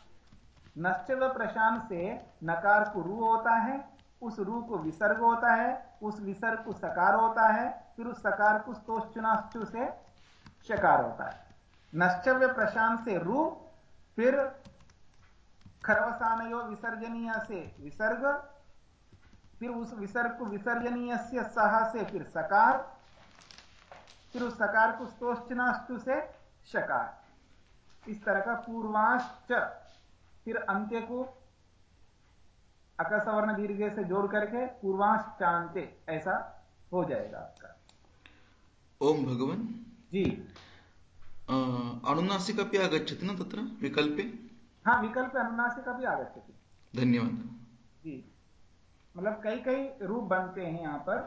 नश्चव्य प्रशांत से नकार को रू होता है, उस रू को विसर्ग होता है, उस विसर्ग को सकार होता है, फिर उस सकार को स्तोश्चुनाश्चु से शकार होता है। नश्चव्य प्रशांत से रू, फिर खरवसानयो विसर्जनीय से विसर्ग फिर उस विसर्ग को विसर्जनीय से सह से फिर सकार फिर उस सकार को स्तोष्टनाष्टु से शकार। इस तरह का पूर्वाश्च फिर अंत्य को अकसवर्ण दीर्घ से जोड़ करके पूर्वाश्चांत्य ऐसा हो जाएगा आपका। ओम भगवान। जी। अनुनासिक अपि आगच्छति न तत्र विकल्पे? हाँ विकल्प अनुनासिक भी आगच्छति धन्यवाद। जी। मतलब कई कई रूप बनते हैं यहाँ पर।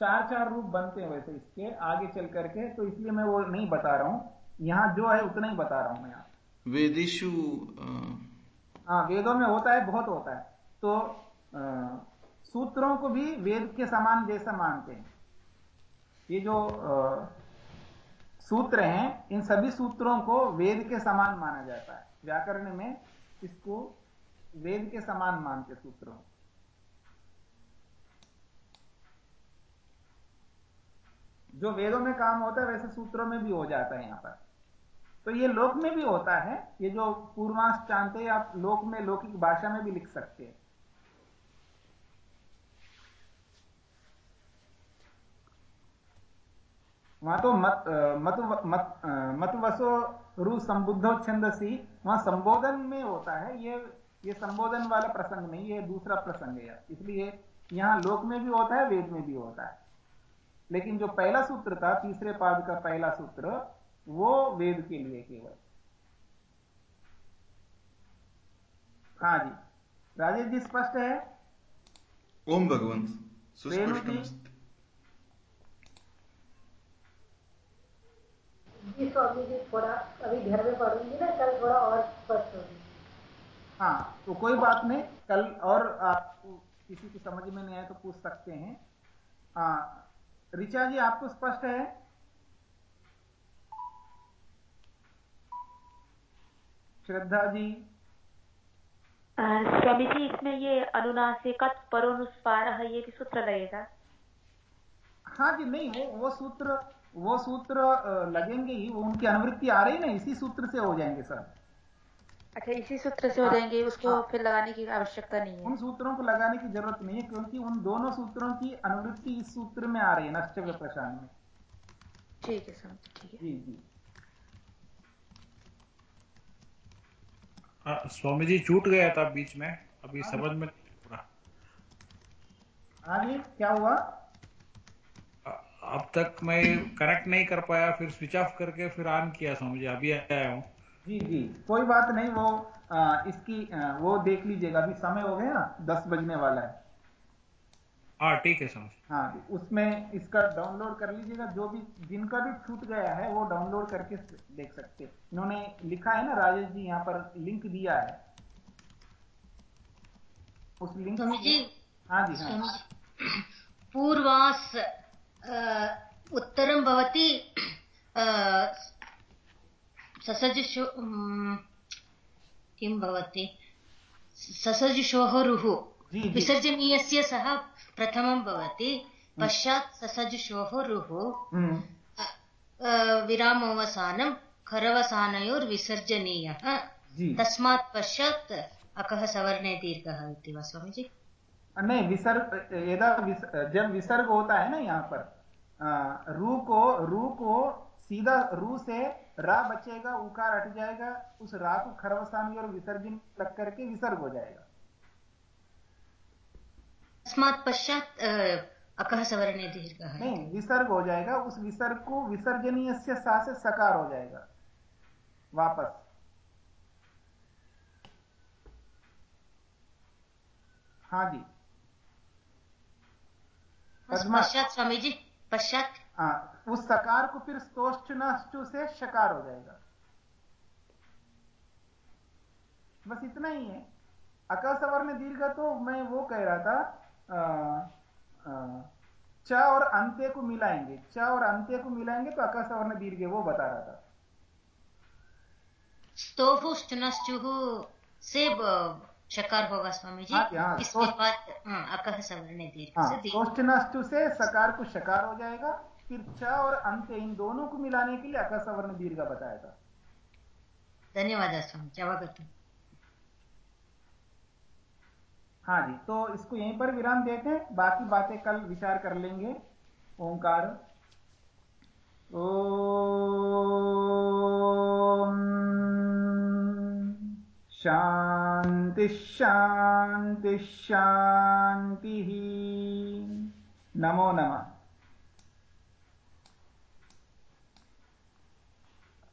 चार चार रूप बनते हैं वैसे इसके आगे चल करके तो इसलिए मैं वो नहीं बता रहा हूँ। यहाँ जो है उतना ही बता रहा हूँ मैं यहाँ। वेदिशु हाँ वेदों में होता है बहुत होता है। तो आ, सूत्रों को भी वेद के समान जैसा मानते हैं। ये जो आ, सूत्र हैं इन सभी सूत्रों को वेद के समान माना जाता है। व्याकरण में इसको वेद के समान मानते सूत्रों जो वेदों में काम होता है, वैसे सूत्रों में भी हो जाता है यहाँ पर। तो ये लोक में भी होता है। ये जो पूर्वांश चाहते आप लोक में लौकिक भाषा में भी लिख सकते हैं। वहाँ तो मत मत मत मतवसो रु संबुद्धो छंदसी वहाँ संबोधन में होता है ये ये संबोधन वाला प्रसंग नहीं ये दूसरा प्रसंग है। इसलिए यहाँ लोक में भी होता है वेद में भी होता है। लेकिन जो पहला सूत्र था तीसरे पाद का पहला सूत्र वो वेद के लिए केवल। हाँ जी। राजेश जी स्पष्ट है? ओम भगवंत। जी स्वामी जी थोड़ा अभी घर में पढ़ूँगी ना कल थोड़ा और स्पष्ट होगी। हाँ तो कोई बात नहीं कल और आपको किसी को समझ में नहीं आए तो पूछ सकते हैं। हाँ ऋचा जी आपको स्पष्ट है? श्रद्धा जी। स्वामी जी इसमें ये अनुनासिकत परोनुस्पार ये भी सूत्र लगेगा? हाँ जी नहीं वो वो सूत्र वो सूत्र लगेंगे ही वो उनकी अनुवृत्ति आ रही ना इसी सूत्र से हो जाएँगे सर अच्छा इसी सूत्र से हो जाएँगे उसको हाँ। फिर लगाने की आवश्यकता नहीं है। उन सूत्रों को लगाने की ज़रूरत नहीं है क्योंकि उन दोनों सूत्रों की अनुवृत्ति इस सूत्र में आ रही है नष्ट प्रशान में। ठीक है सर ठीक है। जी जी। स्वामी जी छूट गया था बीच में अभी हाँ। समझ में पूरा हाँ क्या हुआ? अब तक मैं कनेक्ट नहीं कर पाया फिर स्विच ऑफ़ करके फिर ऑन किया स्वामी जी अभी आया हूँ। जी जी। कोई बात नहीं वो आ, इसकी आ, वो देख लीजिएगा अभी समय हो गया दस बजने वाला है। हाँ ठीक है समझ। हाँ उसमें इसका डाउनलोड कर लीजिएगा जो भी जिनका भी छूट गया है वो डाउनलोड करके देख सकते इन्होंने लिखा है ना राजेश जी यहाँ पर लिंक दिया है। उस लिंक हाँ जी हाँ। पूर्वास उत्तरं भवति ससजुषु किं भवति? ससजुषोः रुः। विसर्जनीयस्य सः प्रथमं भवति पश्चात् ससजुषोः रुः। विरामोवसानं खरवसानयोर्विसर्जनीयः तस्मात् पश्चात् अकः सवर्णे दीर्घः इति वा स्वामीजी? नहीं विसर्ग यदा जब विसर्ग होता है ना यहाँ पर रू को रू को सीधा रू से रा बचेगा उकार हट जाएगा उस रा को खरवसानी और विसर्जन लग करके विसर्ग हो जाएगा। अस्मात् पश्चात अकह सवर्ण दीर्घ नहीं विसर्ग हो जाएगा उस विसर्ग को विसर्जनीय से सा से सकार हो जाएगा वापस। हाँ जी। पश्चात स्वामी जी पश्चात। हाँ उस सकार को फिर स्तोष्टु से शकार हो जाएगा। बस इतना ही है। अकल सवर्ण दीर्घ तो मैं वो कह रहा था आ, आ, च और अंत्य को मिलाएँगे। च और अंत्य को मिलाएँगे तो अकल सवर्ण दीर्घ वो बता रहा था। से शकार होगा स्वामी जी। हाँ, हाँ, इसके बाद हाँ, अकह सवर्ण दीर्घ से सकार को शकार हो जाएगा फिर च और अंत इन दोनों को मिलाने के लिए अकसवर्ण दीर्घ बताया था धन्यवाद स्वामी हाँ। जी तो इसको यहीं पर विराम देते हैं। बाकी बातें कल विचार कर लेंगे। ओंकार। ओ शांति शांति शांति नमो नमः।